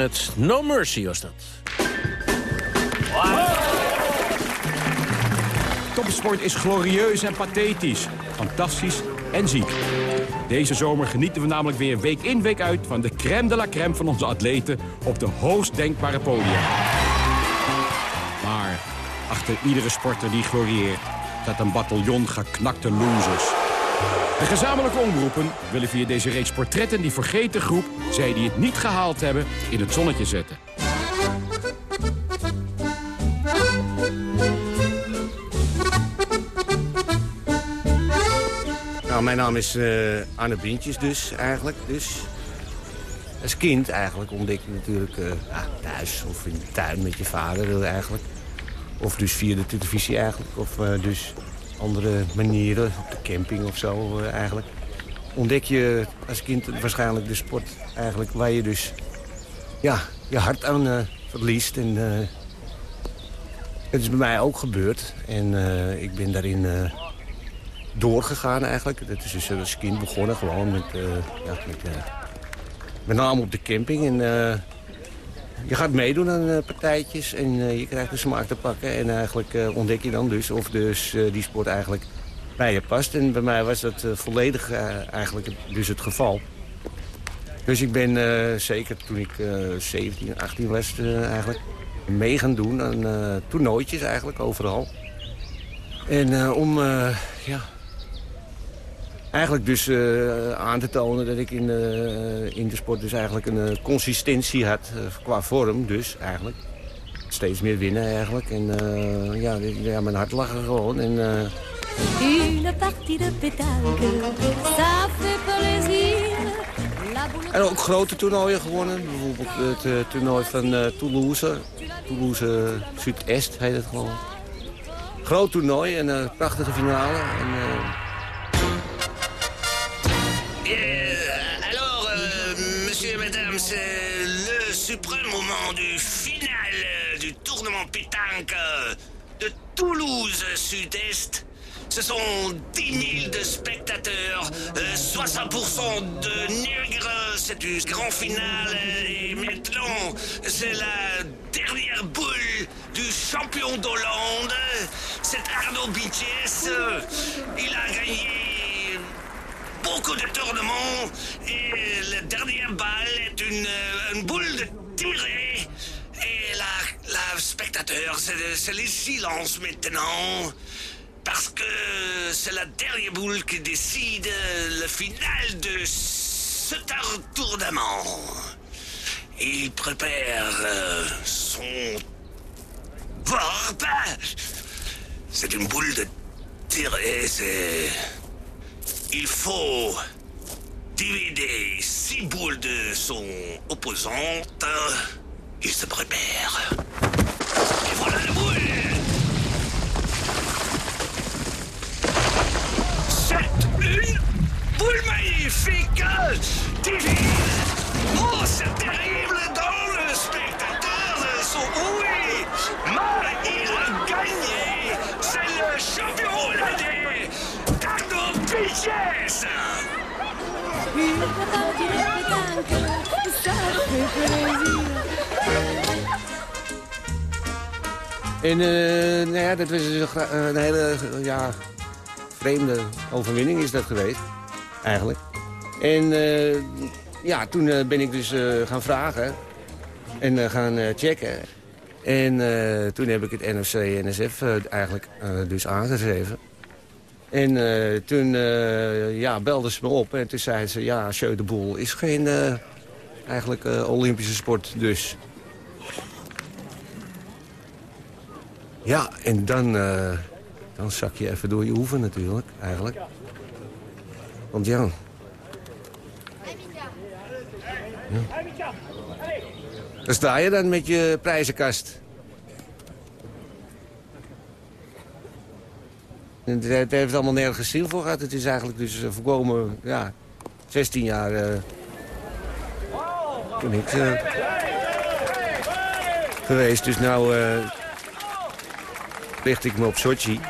Met No Mercy was dat. Topsport is glorieus en pathetisch, fantastisch en ziek. Deze zomer genieten we namelijk weer week in week uit... van de crème de la crème van onze atleten op de hoogst denkbare podia. Maar achter iedere sporter die glorieert... staat een bataljon geknakte losers. De gezamenlijke omroepen willen via deze reeks portretten... die vergeten groep, zij die het niet gehaald hebben, in het zonnetje zetten. Nou, mijn naam is eh Arne Brintjes dus, eigenlijk. Dus als kind eigenlijk ontdek je natuurlijk eh, ja, thuis of in de tuin met je vader eh, eigenlijk. Of dus via de televisie eigenlijk. Of dus andere manieren, op de camping of zo eh, eigenlijk. Ontdek je als kind waarschijnlijk de sport eigenlijk waar je dus ja, je hart aan eh, verliest. En, eh, het is bij mij ook gebeurd. En ik ben daarin doorgegaan eigenlijk. Dat is dus als kind begonnen gewoon met, ja, met, met name op de camping. En, je gaat meedoen aan eh, partijtjes en eh, je krijgt de smaak te pakken. En eigenlijk eh, ontdek je dan dus of dus, die sport eigenlijk bij je past. En bij mij was dat volledig eigenlijk dus het geval. Dus ik ben zeker toen ik eh 17, 18 was eigenlijk mee gaan doen aan toernooitjes eigenlijk overal. En om ja, eigenlijk dus eh, aan te tonen dat ik in, eh, in de sport dus eigenlijk een eh, consistentie had qua vorm dus eigenlijk. Steeds meer winnen eigenlijk. En ja, ja, mijn hart lag er gewoon. En, Une partie de pétanque, ça fait plaisir. La boule En ook grote toernooien gewonnen. Bijvoorbeeld het toernooi van Toulouse. Toulouse Zuidest heet het gewoon. Groot toernooi en een prachtige finale. En, c'est le suprême moment du final euh, du tournement pétanque euh, de Toulouse Sud-Est. Ce sont 10 000 de spectateurs, euh, 60% de nègres, c'est du grand final. euh, Et maintenant, c'est la dernière boule du champion d'Hollande, c'est Arnaud Bittiès. Il a gagné beaucoup de tournements et la dernière balle est une, euh, une boule de tirée. Et la, la spectateur, c'est le silence maintenant. Parce que c'est la dernière boule qui décide le final de ce tournement. Il prépare euh, son Vorp. C'est une boule de tirée, c'est... Il faut diviser six boules de son opposante. Il se prépare. Et voilà la boule. C'est une boule magnifique divine. Oh, terrible dans le spectateur son. Oui Mais il a gagné plaisir. En eh, nou ja, dat was een, gra- een hele ja, vreemde overwinning is dat geweest, eigenlijk. En eh, ja, toen eh, ben ik dus eh, gaan vragen en eh, gaan eh, checken. En eh, toen heb ik het NOC-NSF eh, eigenlijk eh, dus aangeschreven. En eh, toen eh, ja, belden ze me op en toen zeiden ze... ja, Jeu de Boel is geen eh, eigenlijk Olympische sport dus. Ja, en dan, dan zak je even door je hoeven natuurlijk, eigenlijk. Want ja... ja. Dan sta je dan met je prijzenkast. Het heeft allemaal nergens zin voor gehad. Het is eigenlijk dus eh, voorkomen, ja, 16 jaar... eh niks eh, geweest. Dus nou eh richt ik me op Sochi.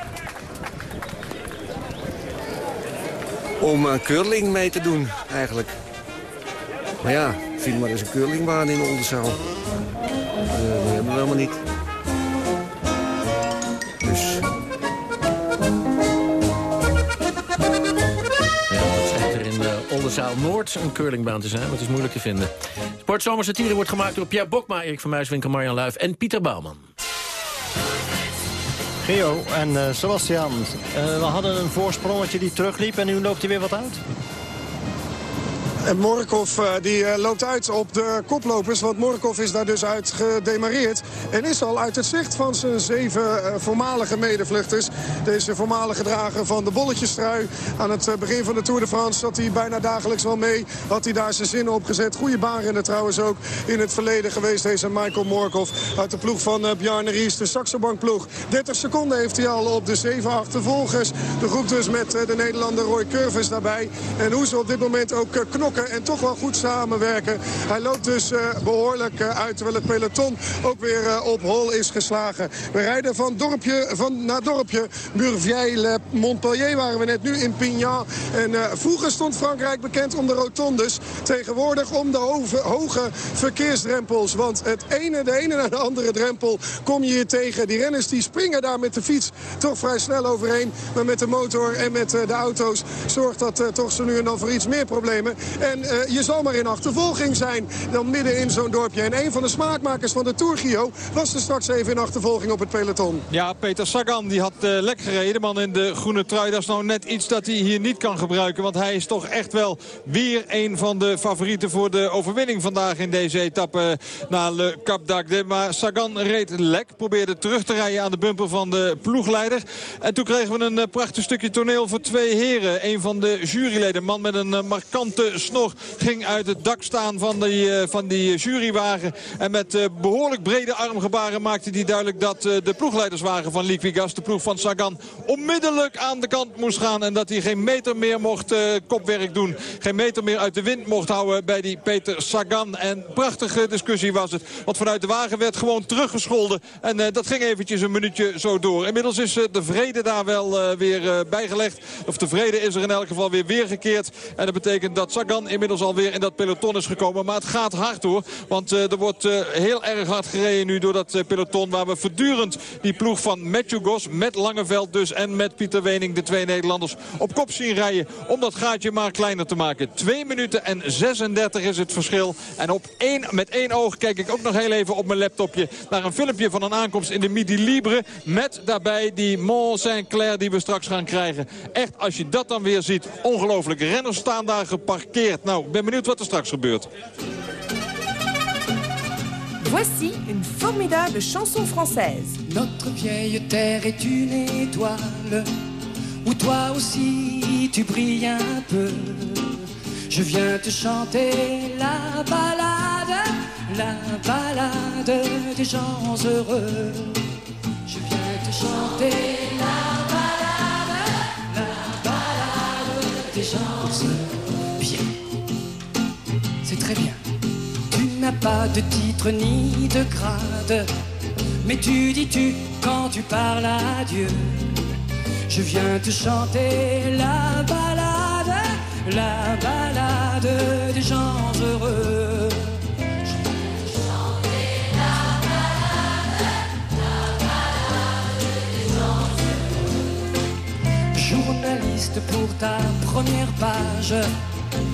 Om aan curling mee te doen, eigenlijk. Maar ja, vind maar eens een curlingbaan in Oldenzaal. Eh dat hebben we helemaal niet. Oldenzaal Noord een curlingbaan te zijn, maar het is moeilijk te vinden. Sportzomer Satire wordt gemaakt door Pierre Bokma, Erik van Muiswinkel, Marjan Luif en Pieter Bouwman. Geo en eh, Sebastian, eh, we hadden een voorsprongetje die terugliep en nu loopt hij weer wat uit. En Morkov eh, die eh, loopt uit op de koplopers. Want Morkov is daar dus uit gedemareerd. En is al uit het zicht van zijn zeven eh, voormalige medevluchters. Deze voormalige drager van de bolletjestrui. Aan het begin van de Tour de France zat hij bijna dagelijks wel mee. Had hij daar zijn zinnen op gezet. Goede baanrenner trouwens ook in het verleden geweest. Deze Michael Morkov uit de ploeg van Bjarne Ries. De Saxo Bank ploeg. 30 seconden heeft hij al op de zeven achtervolgers. De groep dus met de Nederlander Roy Curvis daarbij. En hoe ze op dit moment ook eh, en toch wel goed samenwerken. Hij loopt dus eh, behoorlijk eh, uit terwijl het peloton ook weer eh, op hol is geslagen. We rijden van dorpje van, naar dorpje. Bourvieille, Montpellier waren we net nu in Pignan. En vroeger stond Frankrijk bekend om de rotondes. Tegenwoordig om de hoge verkeersdrempels. Want het ene, de ene naar de andere drempel kom je hier tegen. Die renners die springen daar met de fiets toch vrij snel overheen. Maar met de motor en met de auto's zorgt dat toch zo nu en dan voor iets meer problemen. En eh, je zal maar in achtervolging zijn dan midden in zo'n dorpje. En een van de smaakmakers van de Tour, Gio, was er straks even in achtervolging op het peloton. Ja, Peter Sagan die had eh, lek gereden. De man in de groene trui. Dat is nou net iets dat hij hier niet kan gebruiken. Want hij is toch echt wel weer een van de favorieten voor de overwinning vandaag in deze etappe naar Le Cap d'Agde. Maar Sagan reed lek. Probeerde terug te rijden aan de bumper van de ploegleider. En toen kregen we een eh, prachtig stukje toneel voor twee heren. Een van de juryleden, man met een markante snor, ging uit het dak staan van die, eh, van die jurywagen. En met eh, behoorlijk brede armgebaren maakte hij duidelijk dat eh, de ploegleiderswagen van Liquigas, de ploeg van Sagan, onmiddellijk aan de kant moest gaan. En dat hij geen meter meer mocht kopwerk doen. Geen meter meer uit de wind mocht houden bij die Peter Sagan. En prachtige discussie was het. Want vanuit de wagen werd gewoon teruggescholden. En dat ging eventjes een minuutje zo door. Inmiddels is de vrede daar wel weer bijgelegd. Of de vrede is er in elk geval weer weergekeerd. En dat betekent dat Sagan inmiddels alweer in dat peloton is gekomen. Maar het gaat hard hoor. Want eh, er wordt eh, heel erg hard gereden nu door dat eh, peloton. Waar we voortdurend die ploeg van Matthew Goss met Langeveld dus en met Pieter Wening, de twee Nederlanders, op kop zien rijden. Om dat gaatje maar kleiner te maken. 2 minuten en 36 is het verschil. En op één, met één oog kijk ik ook nog heel even op mijn laptopje naar een filmpje van een aankomst in de Midi Libre. Met daarbij die Mont Saint-Clair die we straks gaan krijgen. Echt, als je dat dan weer ziet, ongelooflijk. Renners staan daar geparkeerd. Nou, ik ben benieuwd wat er straks gebeurt. Voici une formidable chanson française. Notre vieille terre est une étoile où toi aussi tu brilles un peu. Je viens te chanter la balade, la balade des gens heureux. Je viens te chanter la balade, la balade des gens heureux. Très bien. Tu n'as pas de titre ni de grade, mais tu dis tu quand tu parles à Dieu. Je viens te chanter la balade, la balade des gens heureux. Je viens te chanter la balade, la balade des gens heureux. Journaliste pour ta première page,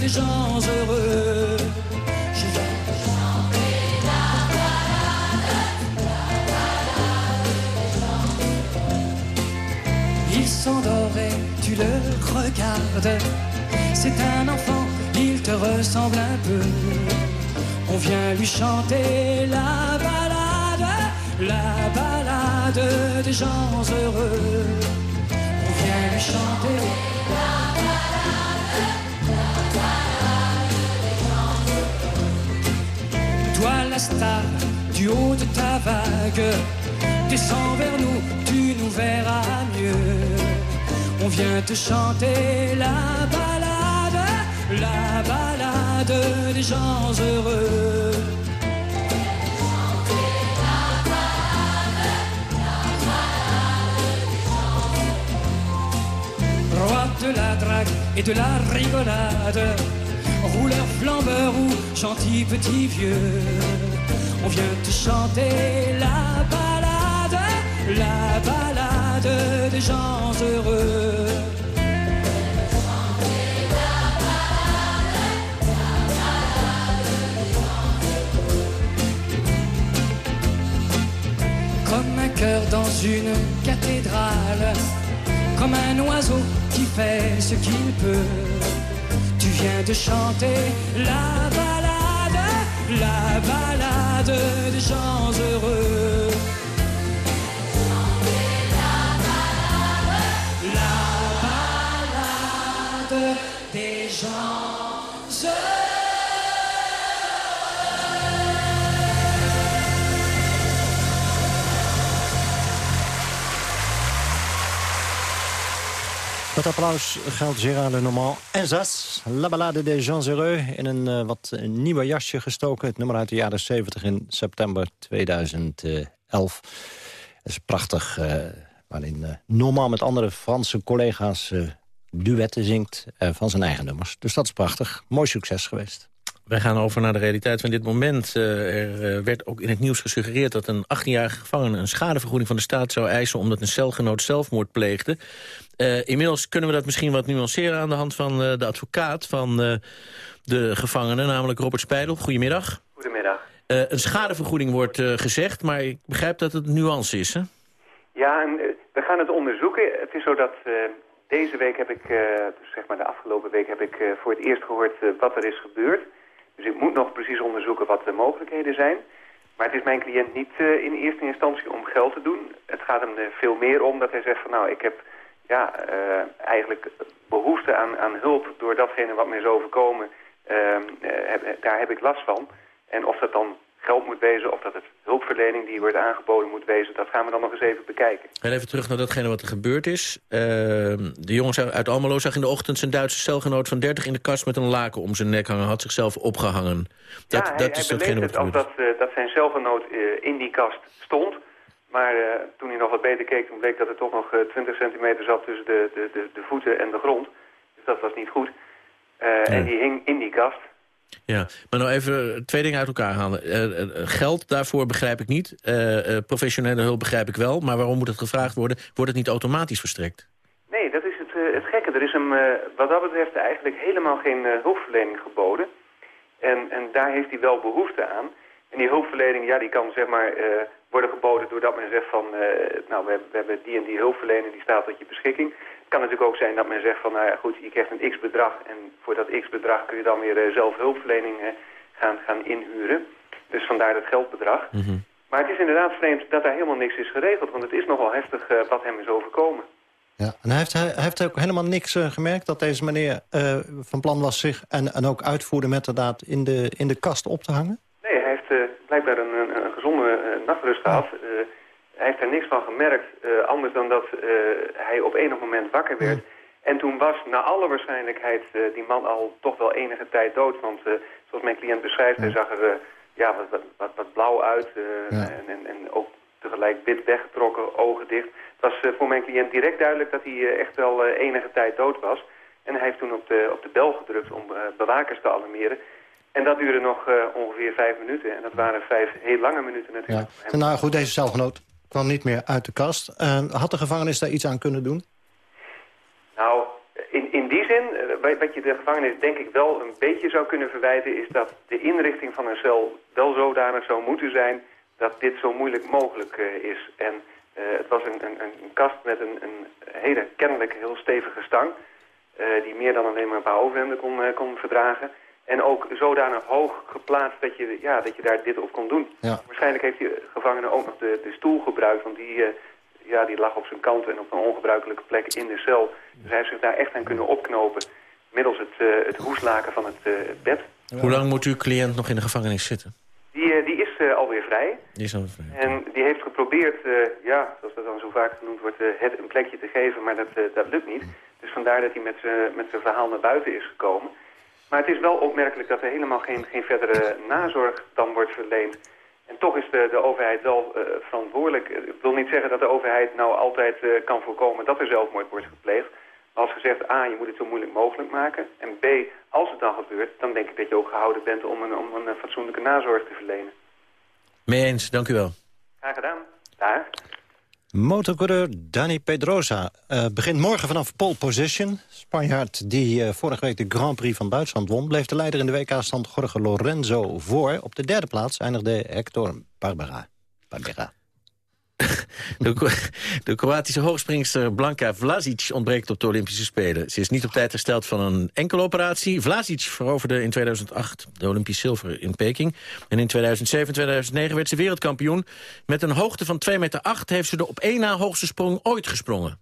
des gens heureux. Je te chanter la balade, la balade. Il tu le regardes. C'est un enfant, il te ressemble un peu. On vient lui chanter la balade, la balade des gens heureux. On vient lui chanter la balade, du haut de ta vague, descends vers nous, tu nous verras mieux. On vient te chanter la balade, la balade des gens heureux. Roi de la drague et de la rigolade, rouleur flambeur ou gentil petit vieux, on vient te chanter la balade, la balade des gens heureux. Comme un cœur dans une cathédrale, comme un oiseau qui fait ce qu'il peut. Tu viens de chanter la balade, la balade des gens heureux. La balade des gens heureux. Dat applaus geldt Gérard Lenormand en Zas. La Ballade des Gens Heureux in een eh, wat nieuwe jasje gestoken. Het nummer uit de jaren 70 in september 2011. Het is prachtig, eh, waarin uh, normaal met andere Franse collega's eh, duetten zingt eh, van zijn eigen nummers. Dus dat is prachtig. Mooi succes geweest. Wij gaan over naar de realiteit van dit moment. Eh, er eh, werd ook in het nieuws gesuggereerd dat een 18-jarige gevangene... een schadevergoeding van de staat zou eisen... omdat een celgenoot zelfmoord pleegde. Eh, inmiddels kunnen we dat misschien wat nuanceren... aan de hand van de advocaat van de gevangene, namelijk Robert Spijdel. Goedemiddag. Goedemiddag. Een schadevergoeding wordt gezegd, maar ik begrijp dat het nuance is, hè? Ja, en, we gaan het onderzoeken. Het is zo dat deze week heb ik, dus zeg maar de afgelopen week, heb ik voor het eerst gehoord eh, wat er is gebeurd. Ik moet nog precies onderzoeken wat de mogelijkheden zijn. Maar het is mijn cliënt niet eh, in eerste instantie om geld te doen. Het gaat hem er veel meer om dat hij zegt van nou, ik heb ja, eh, eigenlijk behoefte aan, aan hulp door datgene wat mij is overkomen, ehm, eh, daar heb ik last van. En of dat dan geld moet wezen of dat het hulpverlening die wordt aangeboden moet wezen, dat gaan we dan nog eens even bekijken. En even terug naar datgene wat er gebeurd is. Ehm, de jongen zag- uit Almelo zag in de ochtend zijn Duitse celgenoot van 30 in de kast met een laken om zijn nek hangen. Had zichzelf opgehangen. Dat, ja, dat hij is datgene wat gebeurd dat, eh, dat zijn celgenoot eh, in die kast stond. Maar eh, toen hij nog wat beter keek, toen bleek dat er toch nog eh, 20 centimeter zat tussen de, de, de, de voeten en de grond. Dus dat was niet goed. En die hing in die kast. Ja, maar nou even twee dingen uit elkaar halen. Eh, eh, geld daarvoor begrijp ik niet. Eh, professionele hulp begrijp ik wel. Maar waarom moet het gevraagd worden? Wordt het niet automatisch verstrekt? Nee, dat is het, het gekke. Er is hem wat dat betreft eigenlijk helemaal geen hulpverlening geboden. En, en daar heeft hij wel behoefte aan. En die hulpverlening, ja, die kan zeg maar worden geboden doordat men zegt van... nou, we, we hebben die en die hulpverlening, die staat tot je beschikking. Het kan natuurlijk ook zijn dat men zegt van, nou ja, goed, je krijgt een x-bedrag... en voor dat x-bedrag kun je dan weer eh, zelf hulpverlening eh, gaan, gaan inhuren. Dus vandaar dat geldbedrag. Maar het is inderdaad vreemd dat daar helemaal niks is geregeld... want het is nogal heftig eh, wat hem is overkomen. Ja. En hij heeft, hij, heeft ook helemaal niks gemerkt dat deze meneer van plan was zich... En, en ook uitvoerde met inderdaad in de, in de kast op te hangen? Nee, hij heeft blijkbaar een, een, een gezonde nachtrust gehad. Eh, hij heeft er niks van gemerkt, eh, anders dan dat eh, hij op enig moment wakker werd. En toen was naar alle waarschijnlijkheid eh, die man al toch wel enige tijd dood. Want zoals mijn cliënt beschrijft, hij zag er ja, wat, wat, blauw uit. en, en, en ook tegelijk wit weggetrokken, ogen dicht. Het was voor mijn cliënt direct duidelijk dat hij echt wel enige tijd dood was. En hij heeft toen op de, op de bel gedrukt om bewakers te alarmeren. En dat duurde nog ongeveer vijf minuten. En dat waren vijf heel lange minuten natuurlijk. Ja. Nou goed, deze celgenoot kwam niet meer uit de kast. Had de gevangenis daar iets aan kunnen doen? Nou, in, in die zin, eh, wat- je de gevangenis denk ik wel een beetje zou kunnen verwijten... is dat de inrichting van een cel wel zodanig zou moeten zijn... dat dit zo moeilijk mogelijk eh, is. En eh, het was een, een, een kast met een, een hele kennelijk heel stevige stang... die meer dan alleen maar een paar overhemden kon, kon verdragen... En ook zodanig hoog geplaatst dat je, ja, dat je daar dit op kon doen. Ja. Waarschijnlijk heeft die gevangene ook nog de, de stoel gebruikt, want die, eh, ja, die lag op zijn kant en op een ongebruikelijke plek in de cel. Dus hij heeft zich daar echt aan kunnen opknopen middels het, eh, het hoeslaken van het, eh, bed. Hoe lang moet uw cliënt nog in de gevangenis zitten? Die, die is eh, alweer vrij Die is al en die heeft geprobeerd, eh, ja, zoals dat dan zo vaak genoemd wordt, eh, het een plekje te geven, maar dat, eh, dat lukt niet. Dus vandaar dat hij met zijn met zijn verhaal naar buiten is gekomen. Maar het is wel opmerkelijk dat er helemaal geen, geen verdere nazorg dan wordt verleend. En toch is de, de overheid wel eh, verantwoordelijk. Ik wil niet zeggen dat de overheid nou altijd eh, kan voorkomen dat er zelfmoord wordt gepleegd. Maar als gezegd, A, je moet het zo moeilijk mogelijk maken. En B, als het dan gebeurt, dan denk ik dat je ook gehouden bent om een, om een eh, fatsoenlijke nazorg te verlenen. Mee eens, dank u wel. Graag gedaan. Daar. Motorcoureur Dani Pedrosa eh, begint morgen vanaf pole position. Spanjaard die eh, vorige week de Grand Prix van Duitsland won... bleef de leider in de WK-stand Jorge Lorenzo voor. Op de derde plaats eindigde Hector Barbera. Barbera. De, Kro- de Kroatische hoogspringster Blanka Vlasic ontbreekt op de Olympische Spelen. Ze is niet op tijd hersteld van een enkele operatie. Vlasic veroverde in 2008 de Olympisch zilver in Peking. En in 2007 en 2009 werd ze wereldkampioen. Met een hoogte van 2,8 meter heeft ze de op één na hoogste sprong ooit gesprongen.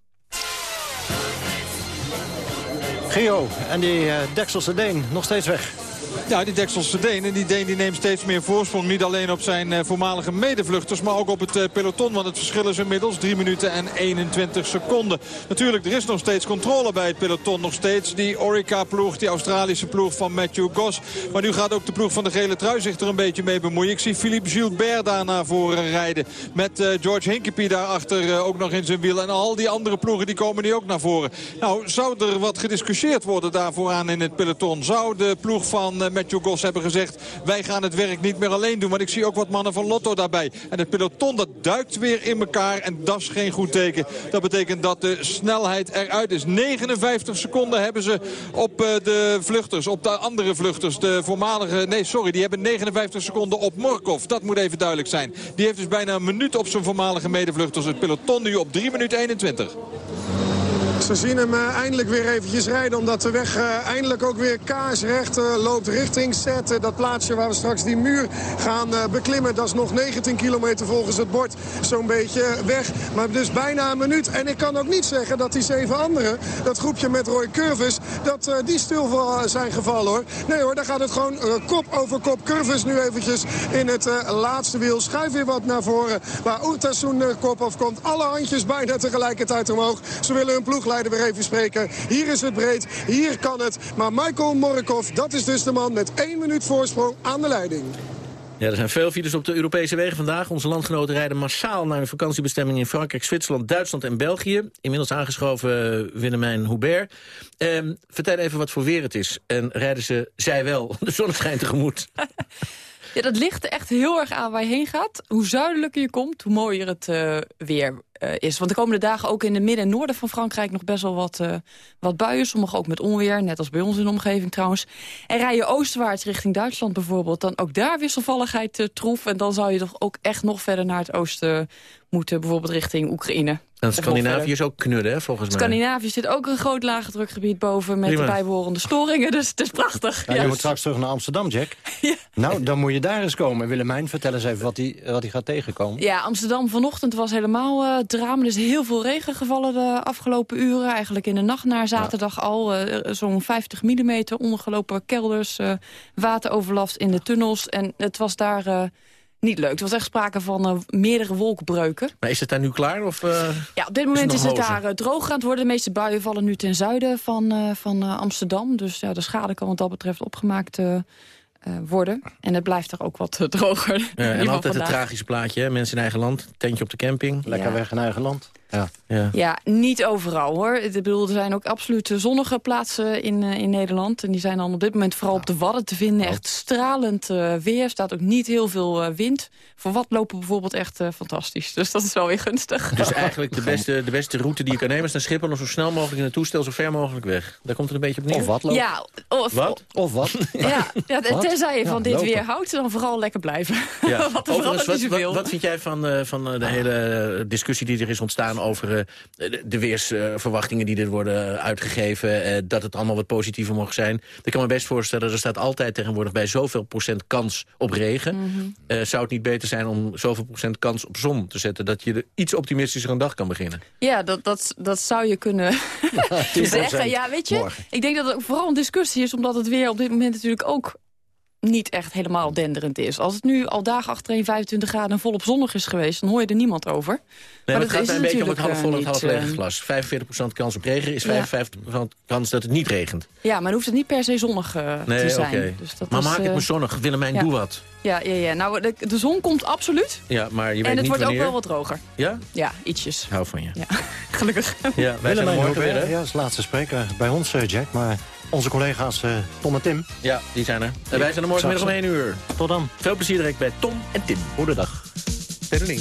Gio en die eh, Dekselse Deen nog steeds weg. Ja, die Dekselse Deen. En die Deen die neemt steeds meer voorsprong. Niet alleen op zijn eh, voormalige medevluchters, maar ook op het eh, peloton. Want het verschil is inmiddels 3 minuten en 21 seconden. Natuurlijk, er is nog steeds controle bij het peloton. Nog steeds die Orica-ploeg, die Australische ploeg van Matthew Goss. Maar nu gaat ook de ploeg van de gele trui zich er een beetje mee bemoeien. Ik zie Philippe Gilbert daar naar voren rijden. Met eh, George Hinkepie daarachter ook nog in zijn wiel. En al die andere ploegen die komen nu ook naar voren. Nou, zou er wat gediscussieerd worden daarvoor aan in het peloton? Zou de ploeg van Matthew Goss hebben gezegd... wij gaan het werk niet meer alleen doen. Want ik zie ook wat mannen van Lotto daarbij. En het peloton dat duikt weer in elkaar. En dat is geen goed teken. Dat betekent dat de snelheid eruit is. 59 seconden hebben ze op uh, de vluchters. Op de andere vluchters. De voormalige... Nee, sorry. Die hebben 59 seconden op Morkov. Dat moet even duidelijk zijn. Die heeft dus bijna een minuut op zijn voormalige medevluchters. Het peloton nu op 3 minuten 21. Ze zien hem eh, eindelijk weer eventjes rijden. Omdat de weg eh, eindelijk ook weer kaarsrecht eh, loopt richting Zet. dat plaatsje waar we straks die muur gaan beklimmen. Dat is nog 19 kilometer volgens het bord zo'n beetje weg. Maar dus bijna een minuut. En ik kan ook niet zeggen dat die zeven anderen, dat groepje met Roy Curvis, dat die stil zijn gevallen hoor. Nee hoor, daar gaat het gewoon kop over kop. Curvis nu eventjes in het laatste wiel. Schuif weer wat naar voren. Waar Oertasun kop afkomt. Alle handjes bijna tegelijkertijd omhoog. Ze willen hun ploegleider weer even spreken. Hier is het breed, hier kan het. Maar Michael Morikov, dat is dus de man met één minuut voorsprong aan de leiding. Ja, er zijn veel files op de Europese wegen vandaag. Onze landgenoten rijden massaal naar een vakantiebestemming in Frankrijk, Zwitserland, Duitsland en België. Inmiddels aangeschoven eh, Willemijn Hubert. Ehm, vertel even wat voor weer het is. En rijden ze, zij wel, de zonneschijn tegemoet. Ja, dat ligt echt heel erg aan waar je heen gaat. Hoe zuidelijker je komt, hoe mooier het uh, weer is. Want de komende dagen ook in de midden en noorden van Frankrijk... nog best wel wat, uh, wat buien, sommige ook met onweer. Net als bij ons in de omgeving trouwens. En rij je oostwaarts richting Duitsland bijvoorbeeld... dan ook daar wisselvalligheid troef. En dan zou je toch ook echt nog verder naar het oosten moeten. Bijvoorbeeld richting Oekraïne. En Scandinavië is ook knudden, hè, volgens mij. Scandinavië zit ook een groot lage boven... met Prima. de bijbehorende storingen, dus het is prachtig. Ja, je moet straks terug naar Amsterdam, Jack. ja. Nou, dan moet je daar eens komen. Willemijn, vertel eens even wat hij wat gaat tegenkomen. Ja, Amsterdam vanochtend was helemaal uh, drama. Er is heel veel regen gevallen de afgelopen uren. Eigenlijk in de nacht naar zaterdag ja. al. Uh, Zo'n 50 mm ondergelopen kelders. Uh, wateroverlast in de tunnels. En het was daar niet leuk. Er was echt sprake van uh, meerdere wolkenbreuken. Maar is het daar nu klaar? Of, uh, ja, op dit moment is het, is het daar uh, droog aan het worden. De meeste buien vallen nu ten zuiden van, van Amsterdam. Dus ja, de schade kan wat dat betreft opgemaakt worden. En het blijft er ook wat droger. Ja, en altijd het tragische plaatje. Hè? Mensen in eigen land, tentje op de camping. Lekker ja. weg in eigen land. Ja. Ja. ja, niet overal hoor. Ik bedoel, er zijn ook absoluut zonnige plaatsen in, uh, in Nederland. En die zijn dan op dit moment vooral op de Wadden te vinden. Echt stralend uh, weer. staat ook niet heel veel uh, wind. Voor wat lopen bijvoorbeeld echt fantastisch. Dus dat is wel weer gunstig. Dus eigenlijk de beste, de beste route die je kan nemen... is naar Schiphol om zo snel mogelijk in het toestel... zo ver mogelijk weg. Daar komt het een beetje op neer. Of wat lopen. Ja, of wat. Of wat. Ja, ja tenzij je van dit lopen. weer houdt... dan vooral lekker blijven. Ja. wat, wat, wat, wat, vind jij van, van de hele discussie die er is ontstaan... over de weersverwachtingen die er worden uitgegeven... dat het allemaal wat positiever mogen zijn. Ik kan me best voorstellen, er staat altijd tegenwoordig... bij zoveel procent kans op regen. Mm -hmm. uh, zou het niet beter zijn om zoveel procent kans op zon te zetten... dat je er iets optimistischer een dag kan beginnen? Ja, dat, dat, dat zou je kunnen zeggen. Ja, weet je, morgen. ik denk dat het vooral een discussie is... omdat het weer op dit moment natuurlijk ook niet echt helemaal denderend is. Als het nu al dagen achterin 25 graden en volop zonnig is geweest... dan hoor je er niemand over. Nee, maar, maar het gaat een beetje om het half vol en het half lege glas. 45% kans op regen is 55% ja. kans dat het niet regent. Ja, maar dan hoeft het niet per se zonnig uh, nee, te zijn. Okay. Dus dat maar is, maak het maar zonnig. Willemijn, ja. doe wat. Ja, ja, ja. nou, de, de, zon komt absoluut. Ja, maar je weet en het niet wordt wanneer. ook wel wat droger. Ja? Ja, ietsjes. Hou van je. Ja, gelukkig. Ja, wij zijn er morgen weer, hè? Ja, als laatste spreker bij ons, uh, Jack. Maar onze collega's uh, Tom en Tim. Ja, die zijn er. En wij zijn er morgenmiddag om 1 uur. Tot dan. Veel plezier direct bij Tom en Tim. Goedendag. Tedeling.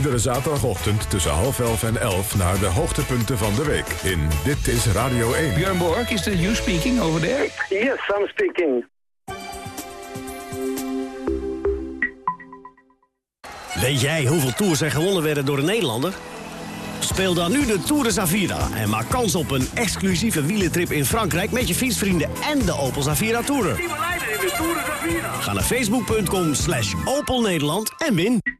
iedere zaterdagochtend tussen half elf en elf... naar de hoogtepunten van de week in Dit is Radio 1. Björn Borg, is you speaking over there? Yes, I'm speaking. Weet jij hoeveel tours er gewonnen werden door een Nederlander? Speel dan nu de Tour de Zavira en maak kans op een exclusieve wielentrip in Frankrijk... met je fietsvrienden en de Opel Zavira Tourer. Ga naar facebook.com slash Opel Nederland en win.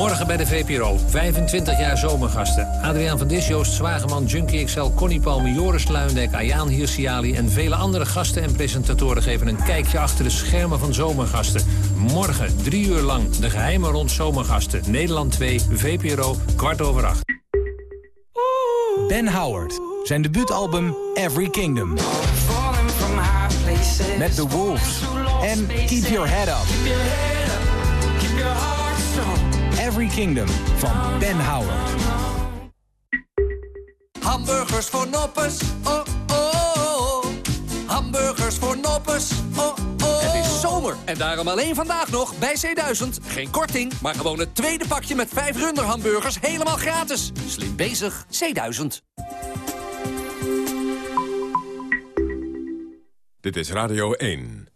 Morgen bij de VPRO, 25 jaar zomergasten. Adriaan van Dis, Joost Zwageman, Junkie XL, Connie Palme, Joris Luindijk, Ayaan Hirsiali... en vele andere gasten en presentatoren geven een kijkje achter de schermen van zomergasten. Morgen, drie uur lang, de geheime rond zomergasten. Nederland 2, VPRO, kwart over acht. Ben Howard, zijn debuutalbum Every Kingdom. Met The Wolves en Keep Your Head Up. Every Kingdom van Ben Howard. Hamburgers voor noppers, oh oh oh. Hamburgers voor noppers, oh oh. Het is zomer en daarom alleen vandaag nog bij C1000. Geen korting, maar gewoon het tweede pakje met vijf runderhamburgers helemaal gratis. Slim bezig, C1000. Dit is Radio 1.